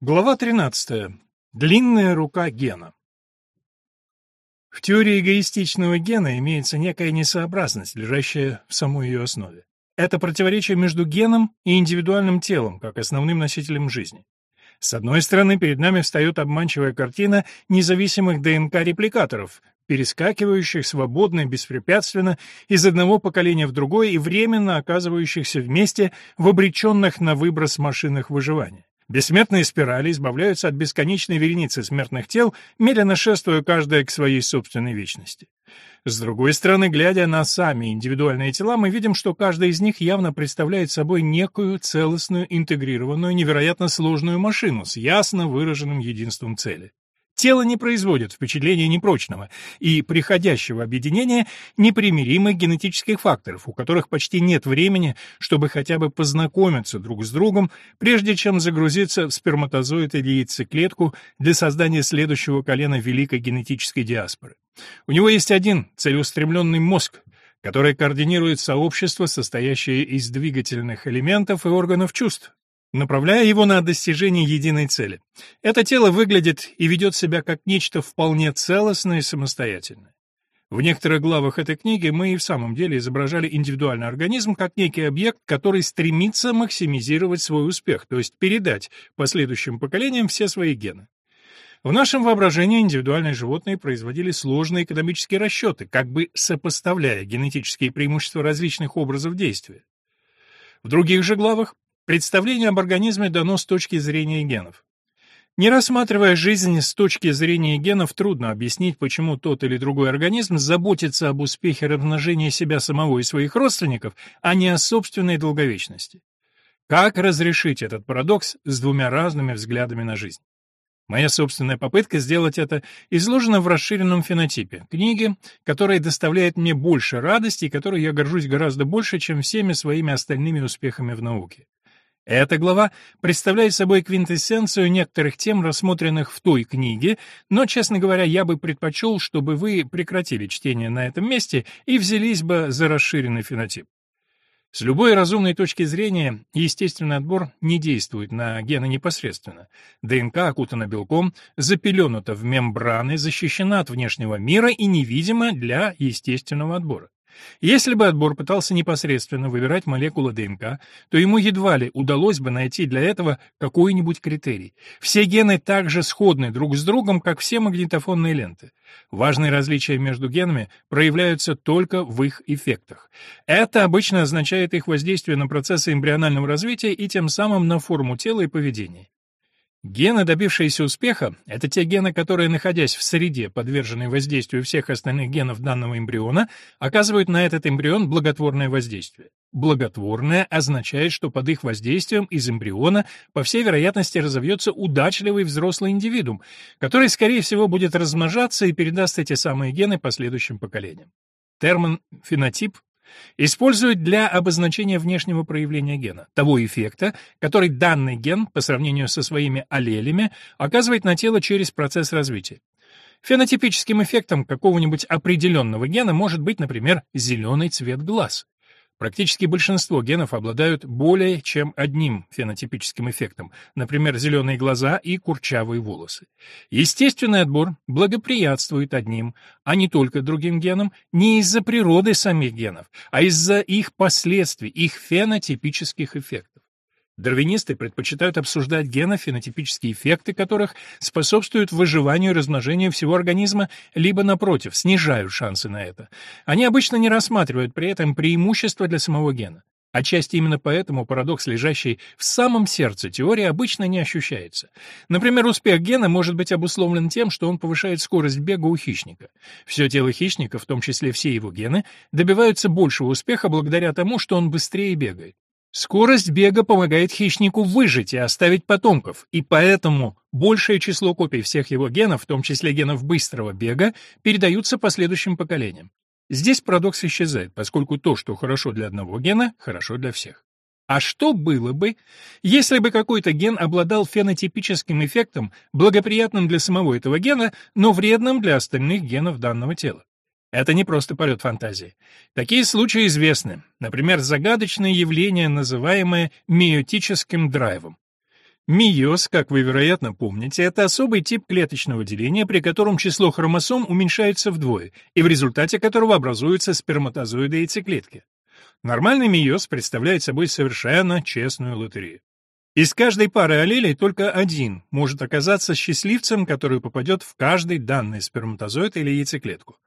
Глава 13. Длинная рука гена. В теории эгоистичного гена имеется некая несообразность, лежащая в самой ее основе. Это противоречие между геном и индивидуальным телом, как основным носителем жизни. С одной стороны, перед нами встает обманчивая картина независимых ДНК-репликаторов, перескакивающих свободно и беспрепятственно из одного поколения в другое и временно оказывающихся вместе в обреченных на выброс машинах выживания. Бессмертные спирали избавляются от бесконечной вереницы смертных тел, медленно шествуя каждая к своей собственной вечности. С другой стороны, глядя на сами индивидуальные тела, мы видим, что каждая из них явно представляет собой некую целостную, интегрированную, невероятно сложную машину с ясно выраженным единством цели. Тело не производит впечатления непрочного и приходящего объединения непримиримых генетических факторов, у которых почти нет времени, чтобы хотя бы познакомиться друг с другом, прежде чем загрузиться в сперматозоид или яйцеклетку для создания следующего колена великой генетической диаспоры. У него есть один целеустремленный мозг, который координирует сообщество, состоящее из двигательных элементов и органов чувств, направляя его на достижение единой цели. Это тело выглядит и ведет себя как нечто вполне целостное и самостоятельное. В некоторых главах этой книги мы и в самом деле изображали индивидуальный организм как некий объект, который стремится максимизировать свой успех, то есть передать последующим поколениям все свои гены. В нашем воображении индивидуальные животные производили сложные экономические расчеты, как бы сопоставляя генетические преимущества различных образов действия. В других же главах Представление об организме дано с точки зрения генов. Не рассматривая жизнь с точки зрения генов, трудно объяснить, почему тот или другой организм заботится об успехе размножения себя самого и своих родственников, а не о собственной долговечности. Как разрешить этот парадокс с двумя разными взглядами на жизнь? Моя собственная попытка сделать это изложена в расширенном фенотипе, книге, которая доставляет мне больше радости и которой я горжусь гораздо больше, чем всеми своими остальными успехами в науке. Эта глава представляет собой квинтэссенцию некоторых тем, рассмотренных в той книге, но, честно говоря, я бы предпочел, чтобы вы прекратили чтение на этом месте и взялись бы за расширенный фенотип. С любой разумной точки зрения, естественный отбор не действует на гены непосредственно. ДНК окутана белком, запеленута в мембраны, защищена от внешнего мира и невидима для естественного отбора. Если бы отбор пытался непосредственно выбирать молекулы ДНК, то ему едва ли удалось бы найти для этого какой-нибудь критерий. Все гены так же сходны друг с другом, как все магнитофонные ленты. Важные различия между генами проявляются только в их эффектах. Это обычно означает их воздействие на процессы эмбрионального развития и тем самым на форму тела и поведение. Гены, добившиеся успеха, это те гены, которые, находясь в среде, подверженной воздействию всех остальных генов данного эмбриона, оказывают на этот эмбрион благотворное воздействие. Благотворное означает, что под их воздействием из эмбриона, по всей вероятности, разовьется удачливый взрослый индивидуум, который, скорее всего, будет размножаться и передаст эти самые гены последующим поколениям. Термин «фенотип» Используют для обозначения внешнего проявления гена, того эффекта, который данный ген, по сравнению со своими аллелями, оказывает на тело через процесс развития. Фенотипическим эффектом какого-нибудь определенного гена может быть, например, зеленый цвет глаз. Практически большинство генов обладают более чем одним фенотипическим эффектом, например, зеленые глаза и курчавые волосы. Естественный отбор благоприятствует одним, а не только другим генам, не из-за природы самих генов, а из-за их последствий, их фенотипических эффектов. Дарвинисты предпочитают обсуждать генофенотипические эффекты которых способствуют выживанию и размножению всего организма, либо, напротив, снижают шансы на это. Они обычно не рассматривают при этом преимущества для самого гена. Отчасти именно поэтому парадокс, лежащий в самом сердце теории, обычно не ощущается. Например, успех гена может быть обусловлен тем, что он повышает скорость бега у хищника. Все тело хищника, в том числе все его гены, добиваются большего успеха благодаря тому, что он быстрее бегает. Скорость бега помогает хищнику выжить и оставить потомков, и поэтому большее число копий всех его генов, в том числе генов быстрого бега, передаются последующим поколениям. Здесь парадокс исчезает, поскольку то, что хорошо для одного гена, хорошо для всех. А что было бы, если бы какой-то ген обладал фенотипическим эффектом, благоприятным для самого этого гена, но вредным для остальных генов данного тела? Это не просто полет фантазии. Такие случаи известны. Например, загадочное явление, называемое миотическим драйвом. Мейоз, как вы, вероятно, помните, это особый тип клеточного деления, при котором число хромосом уменьшается вдвое, и в результате которого образуются сперматозоиды и яйцеклетки. Нормальный мейоз представляет собой совершенно честную лотерею. Из каждой пары аллелей только один может оказаться счастливцем, который попадет в каждый данный сперматозоид или яйцеклетку.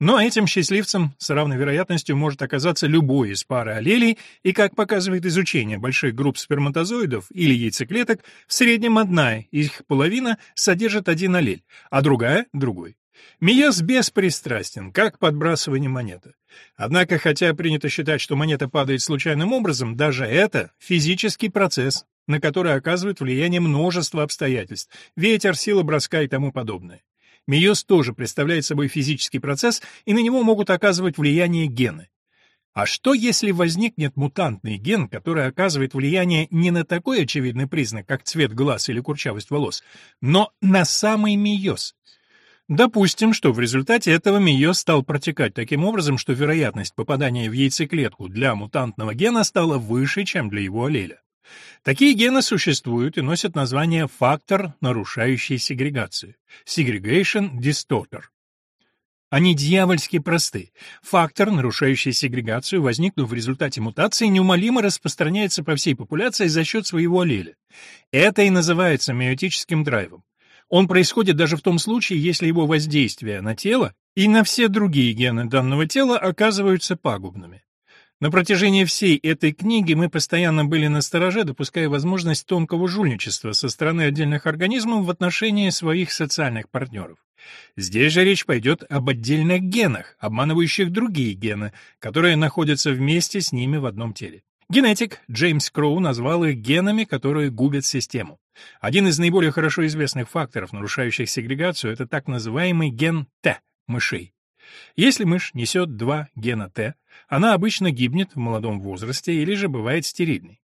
Но этим счастливцем с равной вероятностью может оказаться любой из пары аллелей, и, как показывает изучение больших групп сперматозоидов или яйцеклеток, в среднем одна, их половина, содержит один аллель, а другая — другой. Миез беспристрастен, как подбрасывание монеты. Однако, хотя принято считать, что монета падает случайным образом, даже это физический процесс, на который оказывает влияние множество обстоятельств — ветер, сила броска и тому подобное. Мейоз тоже представляет собой физический процесс, и на него могут оказывать влияние гены. А что, если возникнет мутантный ген, который оказывает влияние не на такой очевидный признак, как цвет глаз или курчавость волос, но на самый мейоз? Допустим, что в результате этого мейоз стал протекать таким образом, что вероятность попадания в яйцеклетку для мутантного гена стала выше, чем для его аллеля. Такие гены существуют и носят название фактор, нарушающий сегрегацию – segregation distorter. Они дьявольски просты. Фактор, нарушающий сегрегацию, возникнув в результате мутации, неумолимо распространяется по всей популяции за счет своего аллеля. Это и называется миотическим драйвом. Он происходит даже в том случае, если его воздействие на тело и на все другие гены данного тела оказываются пагубными. На протяжении всей этой книги мы постоянно были на стороже, допуская возможность тонкого жульничества со стороны отдельных организмов в отношении своих социальных партнеров. Здесь же речь пойдет об отдельных генах, обманывающих другие гены, которые находятся вместе с ними в одном теле. Генетик Джеймс Кроу назвал их генами, которые губят систему. Один из наиболее хорошо известных факторов, нарушающих сегрегацию, это так называемый ген Т мышей. Если мышь несет два гена Т, она обычно гибнет в молодом возрасте или же бывает стерильной.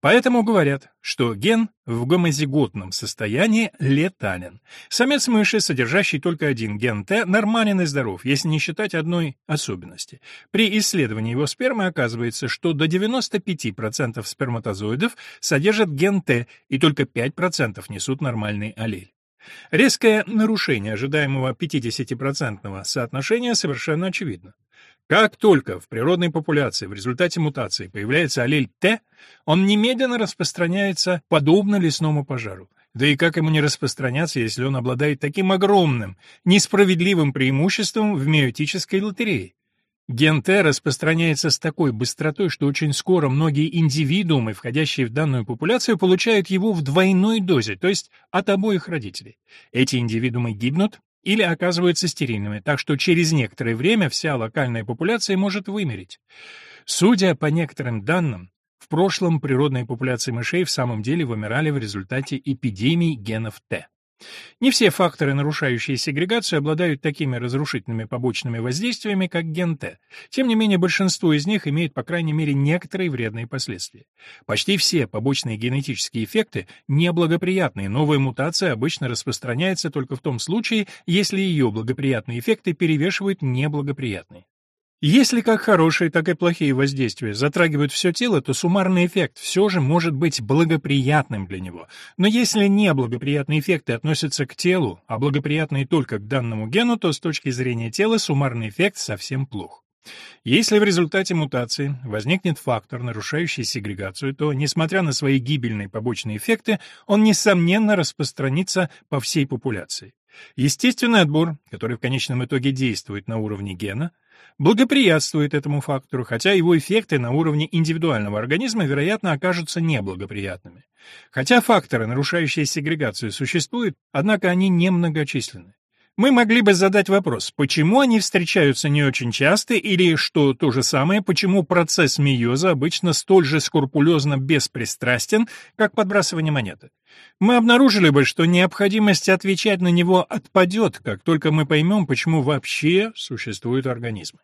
Поэтому говорят, что ген в гомозиготном состоянии летален. Самец мыши, содержащий только один ген Т, нормален и здоров, если не считать одной особенности. При исследовании его спермы оказывается, что до 95% сперматозоидов содержат ген Т, и только 5% несут нормальный аллель. Резкое нарушение ожидаемого 50% соотношения совершенно очевидно. Как только в природной популяции в результате мутации появляется аллель Т, он немедленно распространяется подобно лесному пожару. Да и как ему не распространяться, если он обладает таким огромным, несправедливым преимуществом в миотической лотерее? Ген Т распространяется с такой быстротой, что очень скоро многие индивидуумы, входящие в данную популяцию, получают его в двойной дозе, то есть от обоих родителей. Эти индивидуумы гибнут или оказываются стерильными, так что через некоторое время вся локальная популяция может вымереть. Судя по некоторым данным, в прошлом природные популяции мышей в самом деле вымирали в результате эпидемий генов Т. Не все факторы, нарушающие сегрегацию, обладают такими разрушительными побочными воздействиями, как ген Т. Тем не менее, большинство из них имеет, по крайней мере, некоторые вредные последствия. Почти все побочные генетические эффекты неблагоприятные, новая мутация обычно распространяется только в том случае, если ее благоприятные эффекты перевешивают неблагоприятные. Если как хорошие, так и плохие воздействия затрагивают все тело, то суммарный эффект все же может быть благоприятным для него. Но если неблагоприятные эффекты относятся к телу, а благоприятные только к данному гену, то с точки зрения тела суммарный эффект совсем плох. Если в результате мутации возникнет фактор, нарушающий сегрегацию, то, несмотря на свои гибельные побочные эффекты, он, несомненно, распространится по всей популяции. Естественный отбор, который в конечном итоге действует на уровне гена, благоприятствует этому фактору, хотя его эффекты на уровне индивидуального организма, вероятно, окажутся неблагоприятными. Хотя факторы, нарушающие сегрегацию, существуют, однако они немногочисленны. Мы могли бы задать вопрос, почему они встречаются не очень часто, или, что то же самое, почему процесс мейоза обычно столь же скрупулезно беспристрастен, как подбрасывание монеты. Мы обнаружили бы, что необходимость отвечать на него отпадет, как только мы поймем, почему вообще существуют организмы.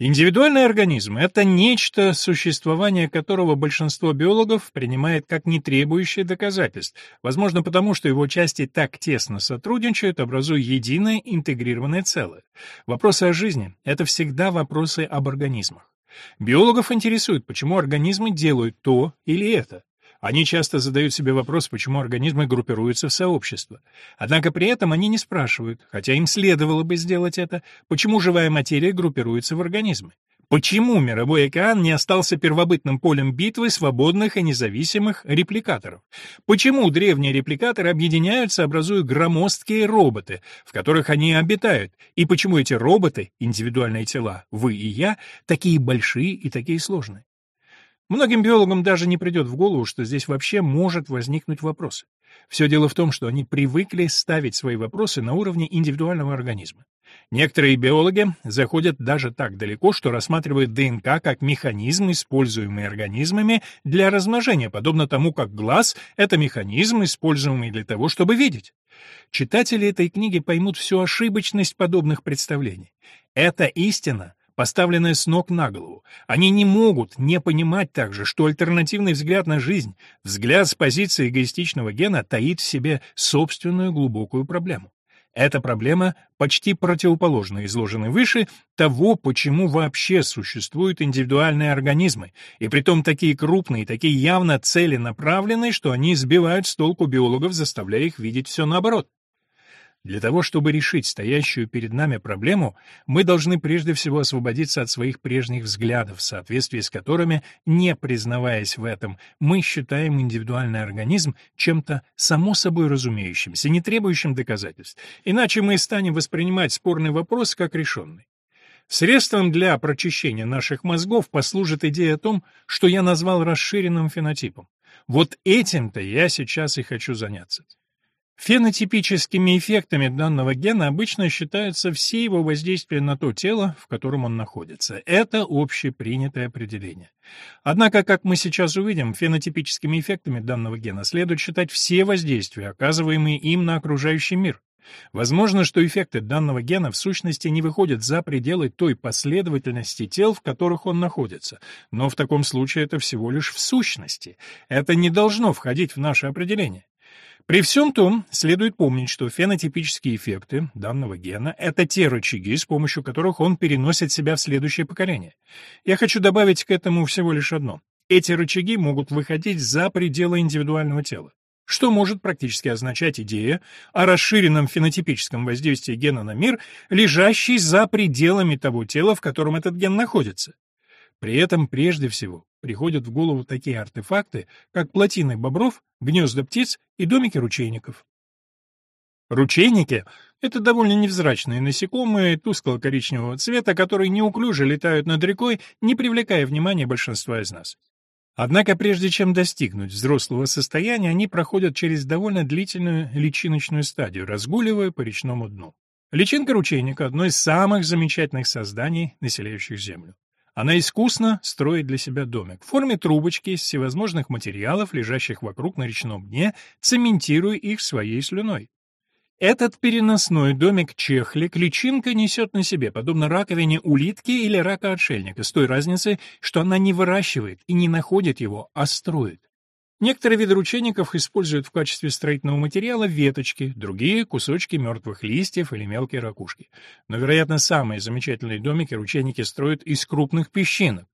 Индивидуальный организм — это нечто, существование которого большинство биологов принимает как не требующее доказательств, возможно потому, что его части так тесно сотрудничают, образуя единое интегрированное целое. Вопросы о жизни — это всегда вопросы об организмах. Биологов интересует, почему организмы делают то или это. Они часто задают себе вопрос, почему организмы группируются в сообщества. Однако при этом они не спрашивают, хотя им следовало бы сделать это, почему живая материя группируется в организмы. Почему мировой океан не остался первобытным полем битвы свободных и независимых репликаторов? Почему древние репликаторы объединяются, образуя громоздкие роботы, в которых они обитают? И почему эти роботы, индивидуальные тела, вы и я, такие большие и такие сложные? Многим биологам даже не придет в голову, что здесь вообще может возникнуть вопрос. Все дело в том, что они привыкли ставить свои вопросы на уровне индивидуального организма. Некоторые биологи заходят даже так далеко, что рассматривают ДНК как механизм, используемый организмами для размножения, подобно тому, как глаз — это механизм, используемый для того, чтобы видеть. Читатели этой книги поймут всю ошибочность подобных представлений. Это истина, поставленная с ног на голову. Они не могут не понимать также, что альтернативный взгляд на жизнь, взгляд с позиции эгоистичного гена, таит в себе собственную глубокую проблему. Эта проблема почти противоположна изложенной выше того, почему вообще существуют индивидуальные организмы, и притом такие крупные, такие явно целенаправленные, что они сбивают с толку биологов, заставляя их видеть все наоборот. Для того, чтобы решить стоящую перед нами проблему, мы должны прежде всего освободиться от своих прежних взглядов, в соответствии с которыми, не признаваясь в этом, мы считаем индивидуальный организм чем-то само собой разумеющимся, не требующим доказательств. Иначе мы станем воспринимать спорный вопрос как решенный. Средством для прочищения наших мозгов послужит идея о том, что я назвал расширенным фенотипом. Вот этим-то я сейчас и хочу заняться. Фенотипическими эффектами данного гена обычно считаются все его воздействия на то тело, в котором он находится. Это общепринятое определение. Однако, как мы сейчас увидим, фенотипическими эффектами данного гена следует считать все воздействия, оказываемые им на окружающий мир. Возможно, что эффекты данного гена в сущности не выходят за пределы той последовательности тел, в которых он находится, но в таком случае это всего лишь в сущности. Это не должно входить в наше определение. При всем том, следует помнить, что фенотипические эффекты данного гена — это те рычаги, с помощью которых он переносит себя в следующее поколение. Я хочу добавить к этому всего лишь одно. Эти рычаги могут выходить за пределы индивидуального тела что может практически означать идея о расширенном фенотипическом воздействии гена на мир, лежащей за пределами того тела, в котором этот ген находится. При этом прежде всего приходят в голову такие артефакты, как плотины бобров, гнезда птиц и домики ручейников. Ручейники — это довольно невзрачные насекомые тускло-коричневого цвета, которые неуклюже летают над рекой, не привлекая внимания большинства из нас. Однако прежде чем достигнуть взрослого состояния, они проходят через довольно длительную личиночную стадию, разгуливая по речному дну. Личинка ручейника — одно из самых замечательных созданий, населяющих Землю. Она искусно строит для себя домик в форме трубочки из всевозможных материалов, лежащих вокруг на речном дне, цементируя их своей слюной. Этот переносной домик-чехлик личинка несет на себе, подобно раковине улитки или рака-отшельника, с той разницей, что она не выращивает и не находит его, а строит. Некоторые виды ручейников используют в качестве строительного материала веточки, другие — кусочки мертвых листьев или мелкие ракушки. Но, вероятно, самые замечательные домики ручейники строят из крупных песчинок.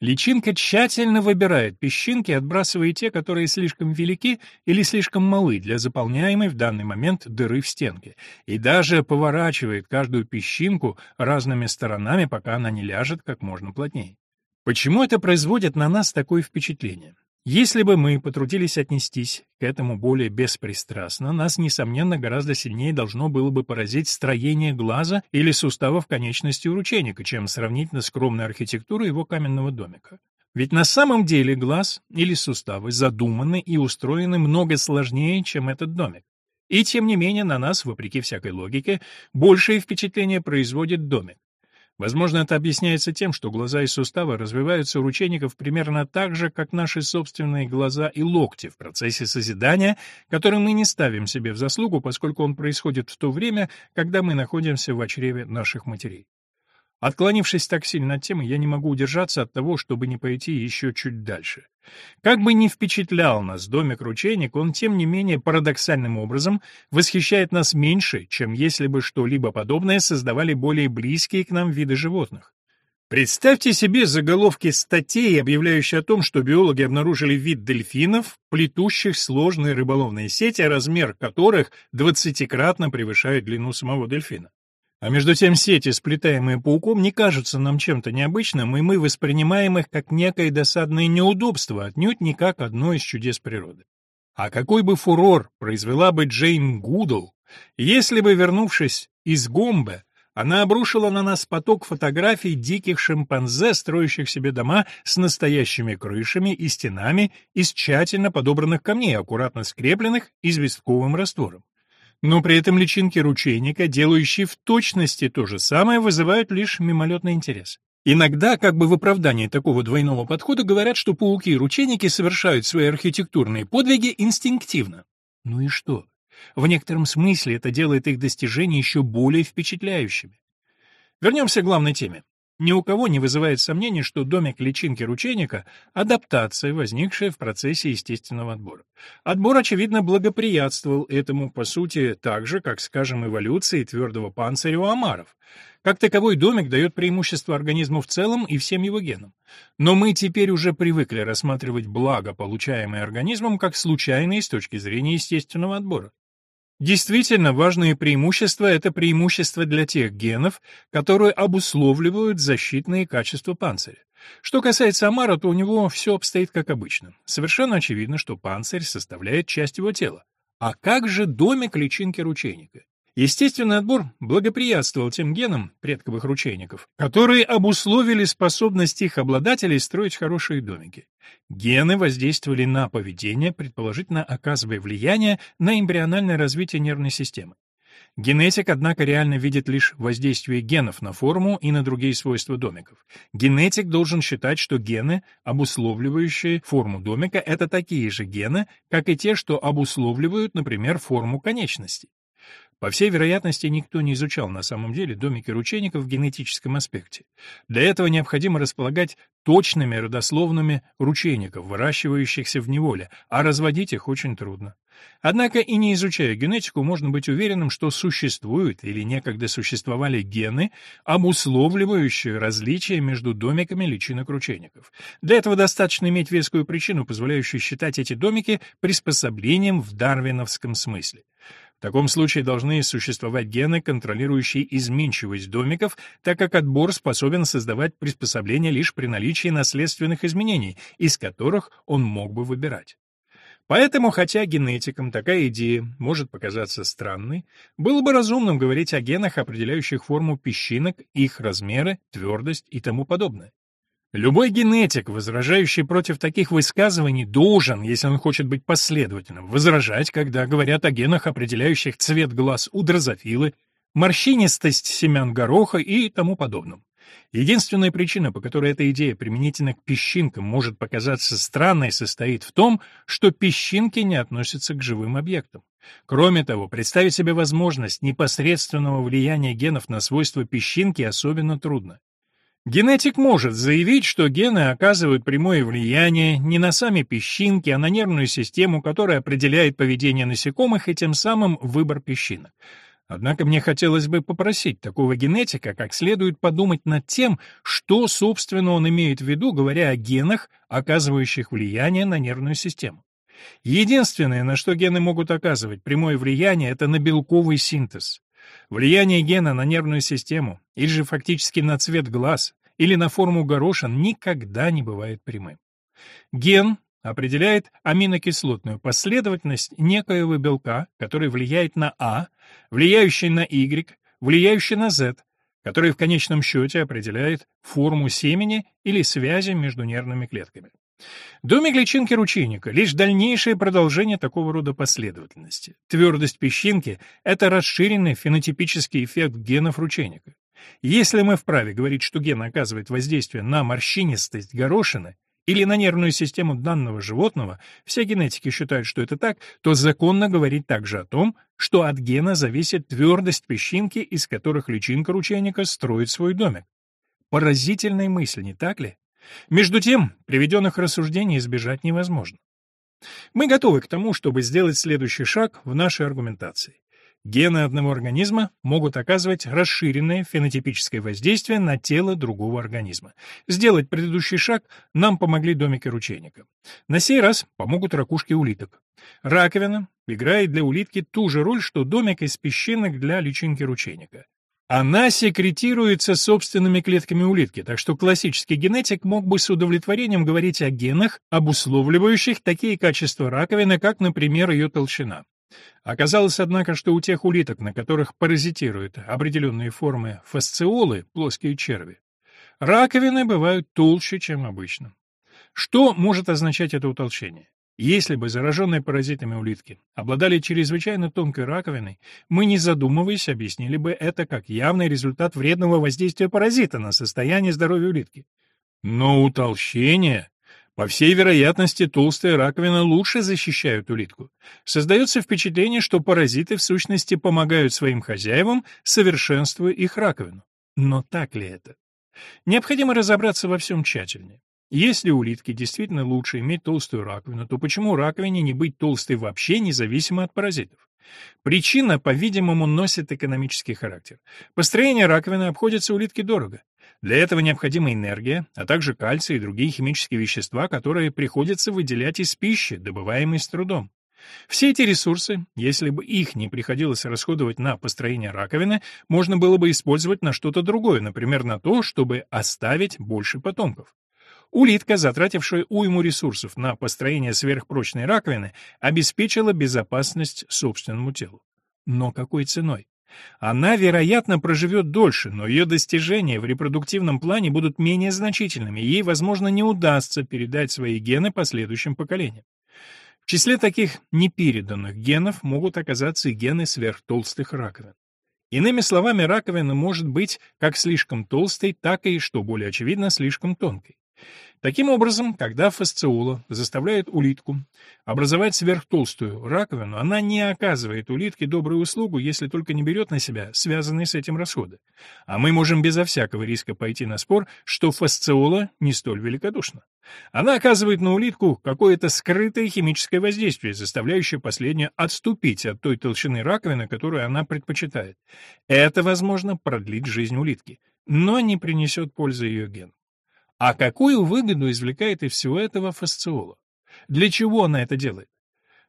Личинка тщательно выбирает песчинки, отбрасывая те, которые слишком велики или слишком малы для заполняемой в данный момент дыры в стенке, и даже поворачивает каждую песчинку разными сторонами, пока она не ляжет как можно плотнее. Почему это производит на нас такое впечатление? Если бы мы потрудились отнестись к этому более беспристрастно, нас, несомненно, гораздо сильнее должно было бы поразить строение глаза или суставов конечности у ручейника, чем сравнительно скромная архитектура его каменного домика. Ведь на самом деле глаз или суставы задуманы и устроены много сложнее, чем этот домик. И тем не менее на нас, вопреки всякой логике, большее впечатление производит домик. Возможно, это объясняется тем, что глаза и суставы развиваются у ручейников примерно так же, как наши собственные глаза и локти в процессе созидания, который мы не ставим себе в заслугу, поскольку он происходит в то время, когда мы находимся в чреве наших матерей. Отклонившись так сильно от темы, я не могу удержаться от того, чтобы не пойти еще чуть дальше. Как бы ни впечатлял нас домик-ручейник, он, тем не менее, парадоксальным образом восхищает нас меньше, чем если бы что-либо подобное создавали более близкие к нам виды животных. Представьте себе заголовки статей, объявляющие о том, что биологи обнаружили вид дельфинов, плетущих сложные рыболовные сети, размер которых двадцатикратно превышает длину самого дельфина. А между тем сети, сплетаемые пауком, не кажутся нам чем-то необычным, и мы воспринимаем их как некое досадное неудобство, отнюдь не как одно из чудес природы. А какой бы фурор произвела бы Джейн Гудл, если бы, вернувшись из Гомбе, она обрушила на нас поток фотографий диких шимпанзе, строящих себе дома с настоящими крышами и стенами из тщательно подобранных камней, аккуратно скрепленных известковым раствором. Но при этом личинки ручейника, делающие в точности то же самое, вызывают лишь мимолетный интерес. Иногда, как бы в оправдании такого двойного подхода, говорят, что пауки и ручейники совершают свои архитектурные подвиги инстинктивно. Ну и что? В некотором смысле это делает их достижения еще более впечатляющими. Вернемся к главной теме. Ни у кого не вызывает сомнений, что домик личинки ручейника — адаптация, возникшая в процессе естественного отбора. Отбор, очевидно, благоприятствовал этому, по сути, так же, как, скажем, эволюции твердого панциря у омаров. Как таковой домик дает преимущество организму в целом и всем его генам. Но мы теперь уже привыкли рассматривать благо, получаемое организмом, как случайные с точки зрения естественного отбора. Действительно, важные преимущества — это преимущества для тех генов, которые обусловливают защитные качества панциря. Что касается Амара, то у него все обстоит как обычно. Совершенно очевидно, что панцирь составляет часть его тела. А как же домик личинки ручейника? Естественный отбор благоприятствовал тем генам предковых ручейников, которые обусловили способность их обладателей строить хорошие домики. Гены воздействовали на поведение, предположительно оказывая влияние на эмбриональное развитие нервной системы. Генетик, однако, реально видит лишь воздействие генов на форму и на другие свойства домиков. Генетик должен считать, что гены, обусловливающие форму домика, это такие же гены, как и те, что обусловливают, например, форму конечностей. По всей вероятности, никто не изучал на самом деле домики ручейников в генетическом аспекте. Для этого необходимо располагать точными родословными ручейников, выращивающихся в неволе, а разводить их очень трудно. Однако и не изучая генетику, можно быть уверенным, что существуют или некогда существовали гены, обусловливающие различия между домиками личинок ручейников. Для этого достаточно иметь вескую причину, позволяющую считать эти домики приспособлением в дарвиновском смысле. В таком случае должны существовать гены, контролирующие изменчивость домиков, так как отбор способен создавать приспособления лишь при наличии наследственных изменений, из которых он мог бы выбирать. Поэтому, хотя генетикам такая идея может показаться странной, было бы разумным говорить о генах, определяющих форму песчинок, их размеры, твердость и тому подобное. Любой генетик, возражающий против таких высказываний, должен, если он хочет быть последовательным, возражать, когда говорят о генах, определяющих цвет глаз у дрозофилы, морщинистость семян гороха и тому подобном. Единственная причина, по которой эта идея применительно к песчинкам может показаться странной, состоит в том, что песчинки не относятся к живым объектам. Кроме того, представить себе возможность непосредственного влияния генов на свойства песчинки особенно трудно. Генетик может заявить, что гены оказывают прямое влияние не на сами песчинки, а на нервную систему, которая определяет поведение насекомых и тем самым выбор песчинок. Однако мне хотелось бы попросить такого генетика как следует подумать над тем, что, собственно, он имеет в виду, говоря о генах, оказывающих влияние на нервную систему. Единственное, на что гены могут оказывать прямое влияние, это на белковый синтез. Влияние гена на нервную систему, или же фактически на цвет глаз, или на форму горошин никогда не бывает прямым. Ген определяет аминокислотную последовательность некоего белка, который влияет на А, влияющий на Y, влияющий на Z, который в конечном счете определяет форму семени или связи между нервными клетками. Домик личинки ручейника — лишь дальнейшее продолжение такого рода последовательности. Твердость песчинки — это расширенный фенотипический эффект генов ручейника. Если мы вправе говорить, что ген оказывает воздействие на морщинистость горошины или на нервную систему данного животного, все генетики считают, что это так, то законно говорить также о том, что от гена зависит твердость песчинки, из которых личинка ручейника строит свой домик. Поразительная мысль, не так ли? Между тем, приведенных рассуждений избежать невозможно. Мы готовы к тому, чтобы сделать следующий шаг в нашей аргументации. Гены одного организма могут оказывать расширенное фенотипическое воздействие на тело другого организма. Сделать предыдущий шаг нам помогли домики ручейника. На сей раз помогут ракушки улиток. Раковина играет для улитки ту же роль, что домик из песчинок для личинки ручейника. Она секретируется собственными клетками улитки, так что классический генетик мог бы с удовлетворением говорить о генах, обусловливающих такие качества раковины, как, например, ее толщина. Оказалось, однако, что у тех улиток, на которых паразитируют определенные формы фасциолы, плоские черви, раковины бывают толще, чем обычно. Что может означать это утолщение? Если бы зараженные паразитами улитки обладали чрезвычайно тонкой раковиной, мы, не задумываясь, объяснили бы это как явный результат вредного воздействия паразита на состояние здоровья улитки. Но утолщение по всей вероятности, толстая раковина лучше защищает улитку. Создается впечатление, что паразиты в сущности помогают своим хозяевам, совершенствуя их раковину. Но так ли это? Необходимо разобраться во всем тщательнее. Если улитке действительно лучше иметь толстую раковину, то почему раковине не быть толстой вообще, независимо от паразитов? Причина, по-видимому, носит экономический характер. Построение раковины обходится улитке дорого. Для этого необходима энергия, а также кальций и другие химические вещества, которые приходится выделять из пищи, добываемой с трудом. Все эти ресурсы, если бы их не приходилось расходовать на построение раковины, можно было бы использовать на что-то другое, например, на то, чтобы оставить больше потомков. Улитка, затратившая уйму ресурсов на построение сверхпрочной раковины, обеспечила безопасность собственному телу. Но какой ценой? Она, вероятно, проживет дольше, но ее достижения в репродуктивном плане будут менее значительными, и ей, возможно, не удастся передать свои гены последующим поколениям. В числе таких непереданных генов могут оказаться и гены сверхтолстых раковин. Иными словами, раковина может быть как слишком толстой, так и, что более очевидно, слишком тонкой. Таким образом, когда фасциола заставляет улитку образовать сверхтолстую раковину, она не оказывает улитке добрую услугу, если только не берет на себя связанные с этим расходы. А мы можем безо всякого риска пойти на спор, что фасциола не столь великодушна. Она оказывает на улитку какое-то скрытое химическое воздействие, заставляющее последнее отступить от той толщины раковины, которую она предпочитает. Это, возможно, продлит жизнь улитки, но не принесет пользы ее ген. А какую выгоду извлекает из всего этого фасциола? Для чего она это делает?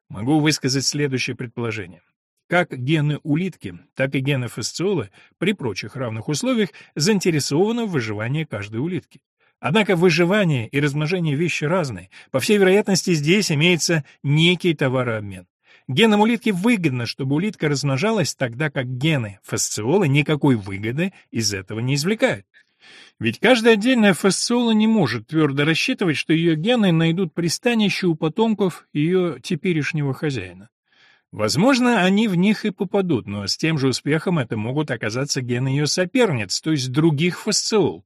Могу высказать следующее предположение. Как гены улитки, так и гены фасциолы при прочих равных условиях заинтересованы в выживании каждой улитки. Однако выживание и размножение вещи разные. По всей вероятности, здесь имеется некий товарообмен. Генам улитки выгодно, чтобы улитка размножалась, тогда как гены фасциолы никакой выгоды из этого не извлекают. Ведь каждая отдельная фасциола не может твердо рассчитывать, что ее гены найдут пристанище у потомков ее теперешнего хозяина. Возможно, они в них и попадут, но с тем же успехом это могут оказаться гены ее соперниц, то есть других фасциол.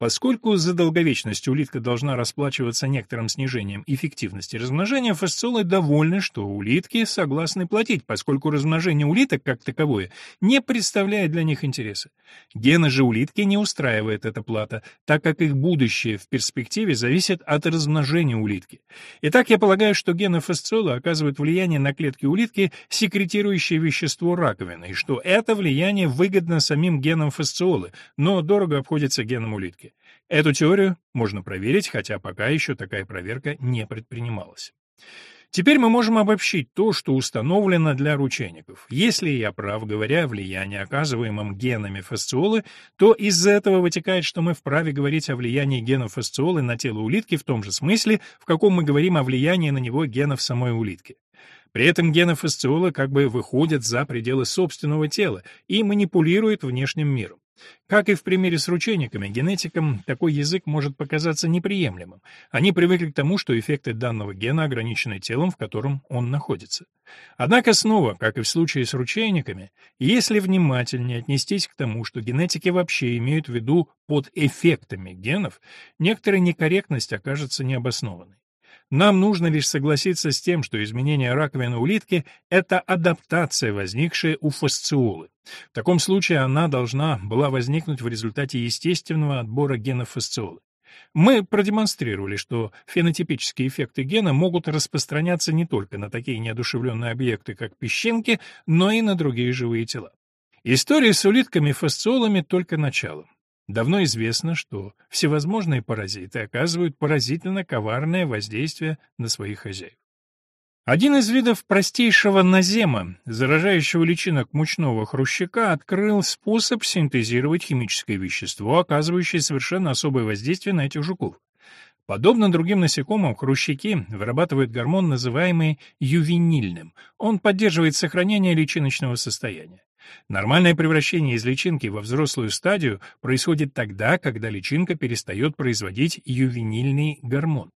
Поскольку за долговечность улитка должна расплачиваться некоторым снижением эффективности размножения, фасциолы довольны, что улитки согласны платить, поскольку размножение улиток, как таковое, не представляет для них интереса. Гены же улитки не устраивает эта плата, так как их будущее в перспективе зависит от размножения улитки. Итак, я полагаю, что гены фасциолы оказывают влияние на клетки улитки, секретирующие вещество раковины, и что это влияние выгодно самим генам фасциолы, но дорого обходится генам улитки. Эту теорию можно проверить, хотя пока еще такая проверка не предпринималась. Теперь мы можем обобщить то, что установлено для ручейников. Если я прав, говоря о влиянии, оказываемом генами фасциолы, то из этого вытекает, что мы вправе говорить о влиянии генов фасциолы на тело улитки в том же смысле, в каком мы говорим о влиянии на него генов самой улитки. При этом гены фасциолы как бы выходят за пределы собственного тела и манипулируют внешним миром. Как и в примере с ручейниками, генетикам такой язык может показаться неприемлемым. Они привыкли к тому, что эффекты данного гена ограничены телом, в котором он находится. Однако снова, как и в случае с ручейниками, если внимательнее отнестись к тому, что генетики вообще имеют в виду под эффектами генов, некоторая некорректность окажется необоснованной. Нам нужно лишь согласиться с тем, что изменение раковины улитки — это адаптация, возникшая у фасциолы. В таком случае она должна была возникнуть в результате естественного отбора генов фасциолы. Мы продемонстрировали, что фенотипические эффекты гена могут распространяться не только на такие неодушевленные объекты, как песчинки, но и на другие живые тела. История с улитками-фасциолами только начало. Давно известно, что всевозможные паразиты оказывают поразительно коварное воздействие на своих хозяев. Один из видов простейшего назема, заражающего личинок мучного хрущака, открыл способ синтезировать химическое вещество, оказывающее совершенно особое воздействие на этих жуков. Подобно другим насекомым, хрущаки вырабатывают гормон, называемый ювенильным. Он поддерживает сохранение личиночного состояния. Нормальное превращение из личинки во взрослую стадию происходит тогда, когда личинка перестает производить ювенильный гормон.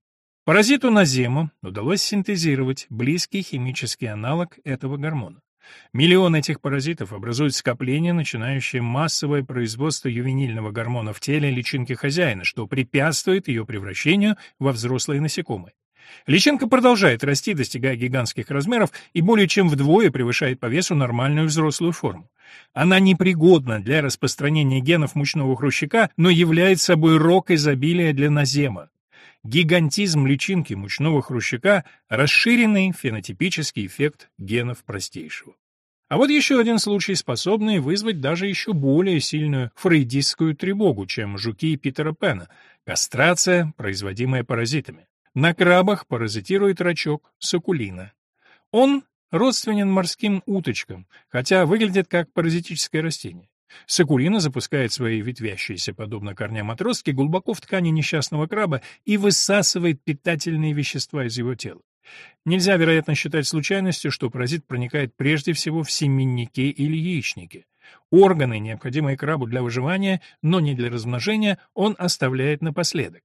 Паразиту назему удалось синтезировать близкий химический аналог этого гормона. Миллион этих паразитов образуют скопление, начинающее массовое производство ювенильного гормона в теле личинки хозяина, что препятствует ее превращению во взрослые насекомые. Личинка продолжает расти, достигая гигантских размеров и более чем вдвое превышает по весу нормальную взрослую форму. Она непригодна для распространения генов мучного хрущака, но является собой рок изобилия для назема гигантизм личинки мучного хрущака – расширенный фенотипический эффект генов простейшего. А вот еще один случай, способный вызвать даже еще более сильную фрейдистскую тревогу, чем жуки Питера Пена – кастрация, производимая паразитами. На крабах паразитирует рачок сакулина. Он родственен морским уточкам, хотя выглядит как паразитическое растение. Сакулина запускает свои ветвящиеся, подобно корням отростки, глубоко в ткани несчастного краба и высасывает питательные вещества из его тела. Нельзя, вероятно, считать случайностью, что паразит проникает прежде всего в семенники или яичники. Органы, необходимые крабу для выживания, но не для размножения, он оставляет напоследок.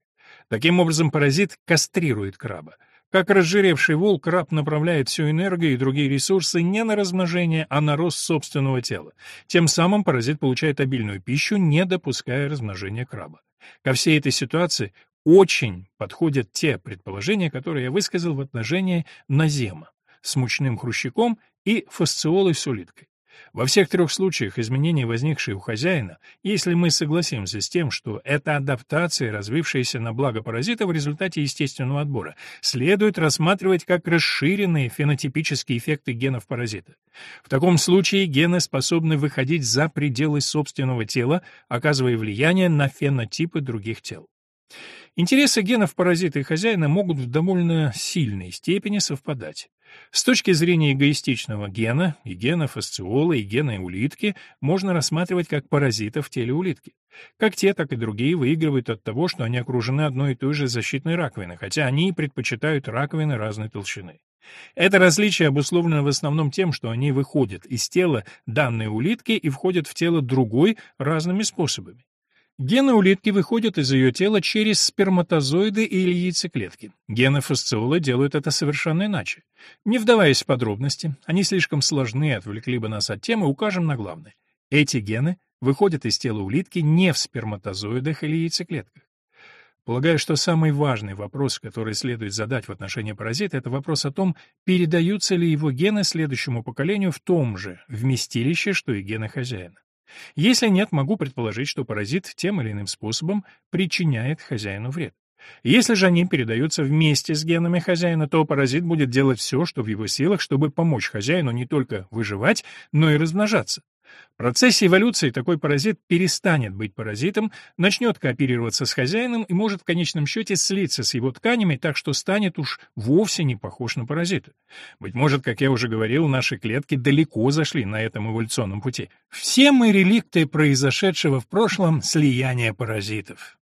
Таким образом, паразит кастрирует краба. Как разжиревший волк, краб направляет всю энергию и другие ресурсы не на размножение, а на рост собственного тела. Тем самым паразит получает обильную пищу, не допуская размножения краба. Ко всей этой ситуации очень подходят те предположения, которые я высказал в отношении назема с мучным хрущаком и фасциолой с улиткой. Во всех трех случаях изменения, возникшие у хозяина, если мы согласимся с тем, что это адаптация, развившаяся на благо паразита в результате естественного отбора, следует рассматривать как расширенные фенотипические эффекты генов паразита. В таком случае гены способны выходить за пределы собственного тела, оказывая влияние на фенотипы других тел. Интересы генов паразита и хозяина могут в довольно сильной степени совпадать. С точки зрения эгоистичного гена, и гена фасциола, и гена улитки можно рассматривать как паразитов в теле улитки. Как те, так и другие выигрывают от того, что они окружены одной и той же защитной раковиной, хотя они предпочитают раковины разной толщины. Это различие обусловлено в основном тем, что они выходят из тела данной улитки и входят в тело другой разными способами. Гены улитки выходят из ее тела через сперматозоиды или яйцеклетки. Гены фасциола делают это совершенно иначе. Не вдаваясь в подробности, они слишком сложны и отвлекли бы нас от темы, укажем на главное. Эти гены выходят из тела улитки не в сперматозоидах или яйцеклетках. Полагаю, что самый важный вопрос, который следует задать в отношении паразита, это вопрос о том, передаются ли его гены следующему поколению в том же вместилище, что и гены хозяина. Если нет, могу предположить, что паразит тем или иным способом причиняет хозяину вред. Если же они передаются вместе с генами хозяина, то паразит будет делать все, что в его силах, чтобы помочь хозяину не только выживать, но и размножаться. В процессе эволюции такой паразит перестанет быть паразитом, начнет кооперироваться с хозяином и может в конечном счете слиться с его тканями, так что станет уж вовсе не похож на паразита. Быть может, как я уже говорил, наши клетки далеко зашли на этом эволюционном пути. Все мы реликты произошедшего в прошлом слияния паразитов.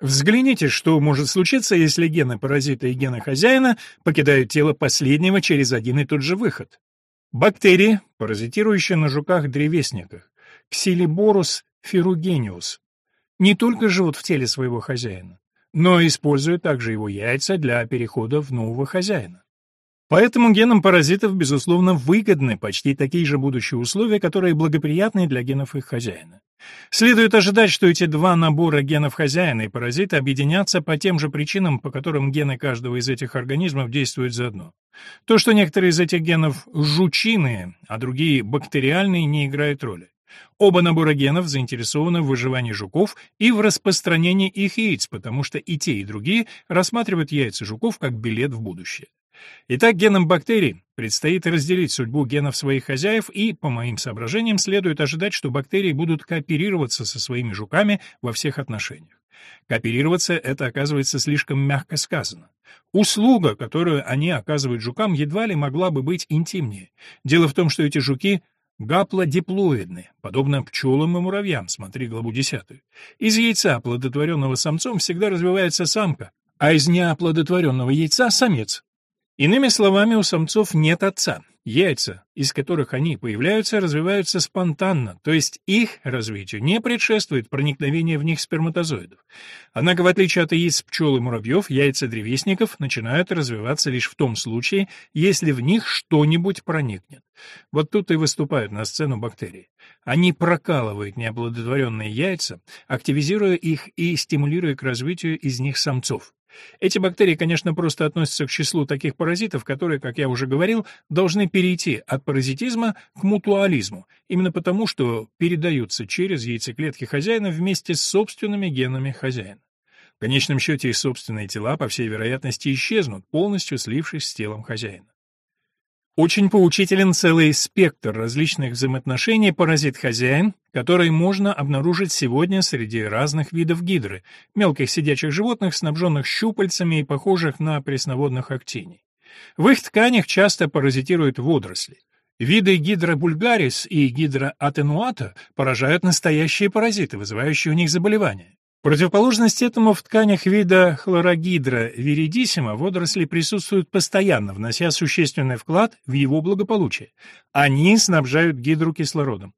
Взгляните, что может случиться, если гены паразита и гены хозяина покидают тело последнего через один и тот же выход. Бактерии, паразитирующие на жуках-древесниках, Ксилиборус ферругениус, не только живут в теле своего хозяина, но используют также его яйца для перехода в нового хозяина. Поэтому генам паразитов, безусловно, выгодны почти такие же будущие условия, которые благоприятны для генов их хозяина. Следует ожидать, что эти два набора генов хозяина и паразита объединятся по тем же причинам, по которым гены каждого из этих организмов действуют заодно. То, что некоторые из этих генов жучиные, а другие бактериальные, не играет роли. Оба набора генов заинтересованы в выживании жуков и в распространении их яиц, потому что и те, и другие рассматривают яйца жуков как билет в будущее. Итак, генам бактерий предстоит разделить судьбу генов своих хозяев, и, по моим соображениям, следует ожидать, что бактерии будут кооперироваться со своими жуками во всех отношениях. Кооперироваться — это оказывается слишком мягко сказано. Услуга, которую они оказывают жукам, едва ли могла бы быть интимнее. Дело в том, что эти жуки гаплодиплоидны, подобно пчелам и муравьям, смотри главу 10. Из яйца, оплодотворенного самцом, всегда развивается самка, а из неоплодотворенного яйца — самец. Иными словами, у самцов нет отца. Яйца, из которых они появляются, развиваются спонтанно, то есть их развитию не предшествует проникновение в них сперматозоидов. Однако, в отличие от яиц пчел и муравьев, яйца древесников начинают развиваться лишь в том случае, если в них что-нибудь проникнет. Вот тут и выступают на сцену бактерии. Они прокалывают неоплодотворенные яйца, активизируя их и стимулируя к развитию из них самцов. Эти бактерии, конечно, просто относятся к числу таких паразитов, которые, как я уже говорил, должны перейти от паразитизма к мутуализму, именно потому, что передаются через яйцеклетки хозяина вместе с собственными генами хозяина. В конечном счете их собственные тела, по всей вероятности, исчезнут, полностью слившись с телом хозяина. Очень поучителен целый спектр различных взаимоотношений паразит-хозяин, который можно обнаружить сегодня среди разных видов гидры, мелких сидячих животных, снабженных щупальцами и похожих на пресноводных актиний. В их тканях часто паразитируют водоросли. Виды гидра бульгарис и гидра атенуата поражают настоящие паразиты, вызывающие у них заболевания противоположность этому в тканях вида хлорогидра виридиссима водоросли присутствуют постоянно, внося существенный вклад в его благополучие. Они снабжают гидру кислородом.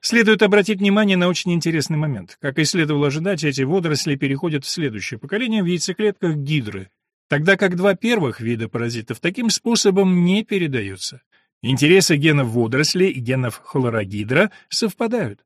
Следует обратить внимание на очень интересный момент. Как и следовало ожидать, эти водоросли переходят в следующее поколение в яйцеклетках гидры, тогда как два первых вида паразитов таким способом не передаются. Интересы генов водорослей и генов хлорогидра совпадают.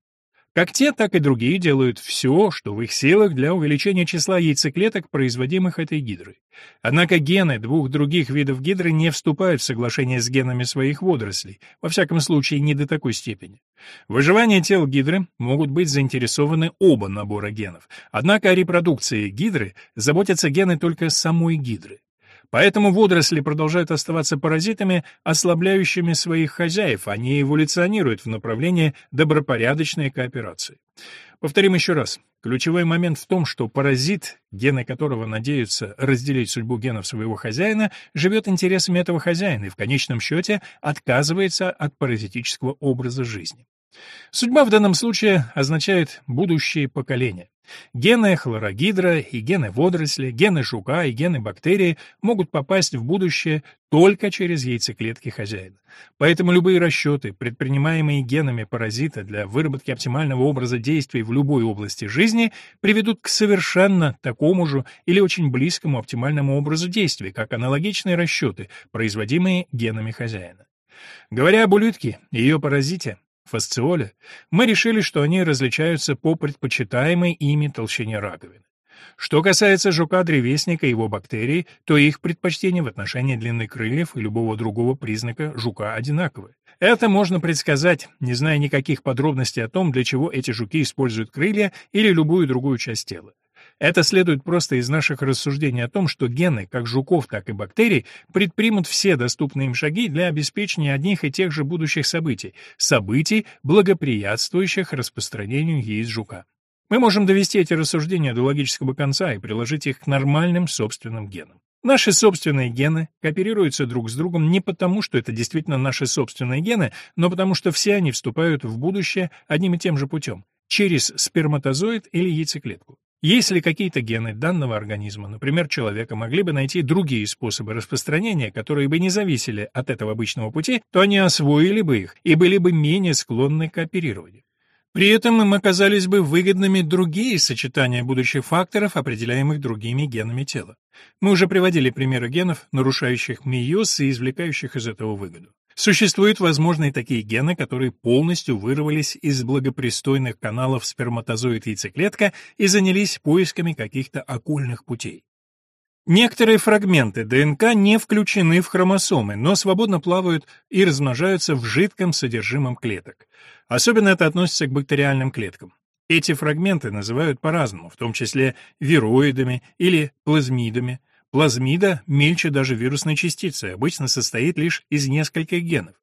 Как те, так и другие делают все, что в их силах для увеличения числа яйцеклеток, производимых этой гидрой. Однако гены двух других видов гидры не вступают в соглашение с генами своих водорослей, во всяком случае не до такой степени. В выживании тел гидры могут быть заинтересованы оба набора генов, однако о репродукции гидры заботятся гены только самой гидры. Поэтому водоросли продолжают оставаться паразитами, ослабляющими своих хозяев, они эволюционируют в направлении добропорядочной кооперации. Повторим еще раз. Ключевой момент в том, что паразит, гены которого надеются разделить судьбу генов своего хозяина, живет интересами этого хозяина и в конечном счете отказывается от паразитического образа жизни. Судьба в данном случае означает будущее поколение. Гены хлорогидра и гены водоросли, гены жука и гены бактерии могут попасть в будущее только через яйцеклетки хозяина. Поэтому любые расчеты, предпринимаемые генами паразита для выработки оптимального образа действий в любой области жизни, приведут к совершенно такому же или очень близкому оптимальному образу действий, как аналогичные расчеты, производимые генами хозяина. Говоря об улитке и ее паразите, фасциоле, мы решили, что они различаются по предпочитаемой ими толщине раковины. Что касается жука-древесника и его бактерий, то их предпочтения в отношении длины крыльев и любого другого признака жука одинаковы. Это можно предсказать, не зная никаких подробностей о том, для чего эти жуки используют крылья или любую другую часть тела. Это следует просто из наших рассуждений о том, что гены, как жуков, так и бактерий, предпримут все доступные им шаги для обеспечения одних и тех же будущих событий, событий, благоприятствующих распространению яиц жука. Мы можем довести эти рассуждения до логического конца и приложить их к нормальным собственным генам. Наши собственные гены кооперируются друг с другом не потому, что это действительно наши собственные гены, но потому что все они вступают в будущее одним и тем же путем — через сперматозоид или яйцеклетку. Если какие-то гены данного организма, например, человека, могли бы найти другие способы распространения, которые бы не зависели от этого обычного пути, то они освоили бы их и были бы менее склонны к кооперированию. При этом им оказались бы выгодными другие сочетания будущих факторов, определяемых другими генами тела. Мы уже приводили примеры генов, нарушающих мейоз и извлекающих из этого выгоду. Существуют возможные такие гены, которые полностью вырвались из благопристойных каналов сперматозоид-яйцеклетка и занялись поисками каких-то окольных путей. Некоторые фрагменты ДНК не включены в хромосомы, но свободно плавают и размножаются в жидком содержимом клеток. Особенно это относится к бактериальным клеткам. Эти фрагменты называют по-разному, в том числе вироидами или плазмидами. Плазмида мельче даже вирусной частицы, обычно состоит лишь из нескольких генов.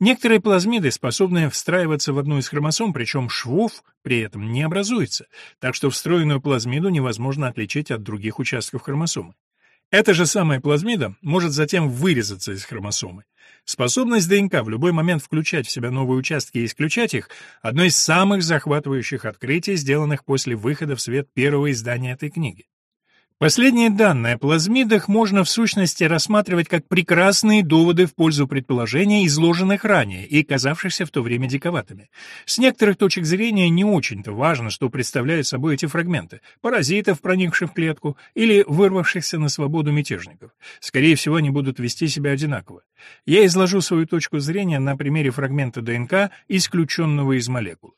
Некоторые плазмиды способны встраиваться в одну из хромосом, причем швов при этом не образуется, так что встроенную плазмиду невозможно отличить от других участков хромосомы. Эта же самая плазмида может затем вырезаться из хромосомы. Способность ДНК в любой момент включать в себя новые участки и исключать их – одно из самых захватывающих открытий, сделанных после выхода в свет первого издания этой книги. Последние данные о плазмидах можно в сущности рассматривать как прекрасные доводы в пользу предположений, изложенных ранее и казавшихся в то время диковатыми. С некоторых точек зрения не очень-то важно, что представляют собой эти фрагменты – паразитов, проникших в клетку, или вырвавшихся на свободу мятежников. Скорее всего, они будут вести себя одинаково. Я изложу свою точку зрения на примере фрагмента ДНК, исключенного из молекулы.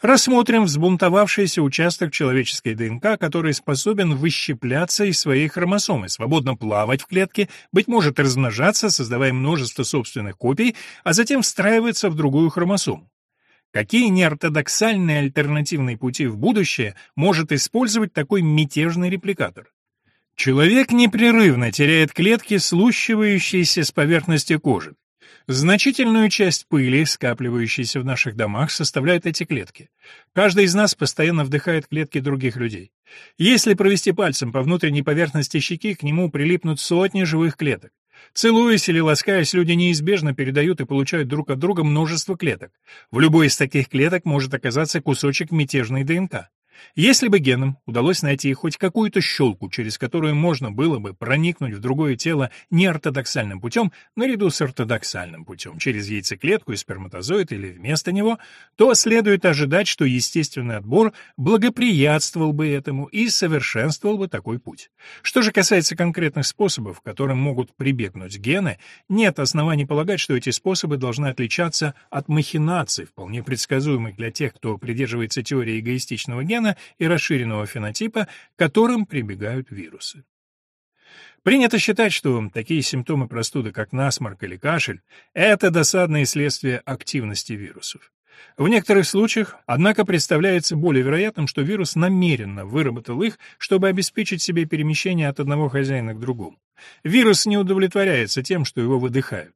Рассмотрим взбунтовавшийся участок человеческой ДНК, который способен выщепляться из своей хромосомы, свободно плавать в клетке, быть может размножаться, создавая множество собственных копий, а затем встраиваться в другую хромосому. Какие неортодоксальные альтернативные пути в будущее может использовать такой мятежный репликатор? Человек непрерывно теряет клетки, слущивающиеся с поверхности кожи. Значительную часть пыли, скапливающейся в наших домах, составляют эти клетки. Каждый из нас постоянно вдыхает клетки других людей. Если провести пальцем по внутренней поверхности щеки, к нему прилипнут сотни живых клеток. Целуясь или ласкаясь, люди неизбежно передают и получают друг от друга множество клеток. В любой из таких клеток может оказаться кусочек мятежной ДНК. Если бы генам удалось найти хоть какую-то щелку, через которую можно было бы проникнуть в другое тело неортодоксальным путем, наряду с ортодоксальным путем, через яйцеклетку и сперматозоид или вместо него, то следует ожидать, что естественный отбор благоприятствовал бы этому и совершенствовал бы такой путь. Что же касается конкретных способов, к которым могут прибегнуть гены, нет оснований полагать, что эти способы должны отличаться от махинаций, вполне предсказуемых для тех, кто придерживается теории эгоистичного гена, и расширенного фенотипа, к которым прибегают вирусы. Принято считать, что такие симптомы простуды, как насморк или кашель, это досадные следствия активности вирусов. В некоторых случаях, однако, представляется более вероятным, что вирус намеренно выработал их, чтобы обеспечить себе перемещение от одного хозяина к другому. Вирус не удовлетворяется тем, что его выдыхают.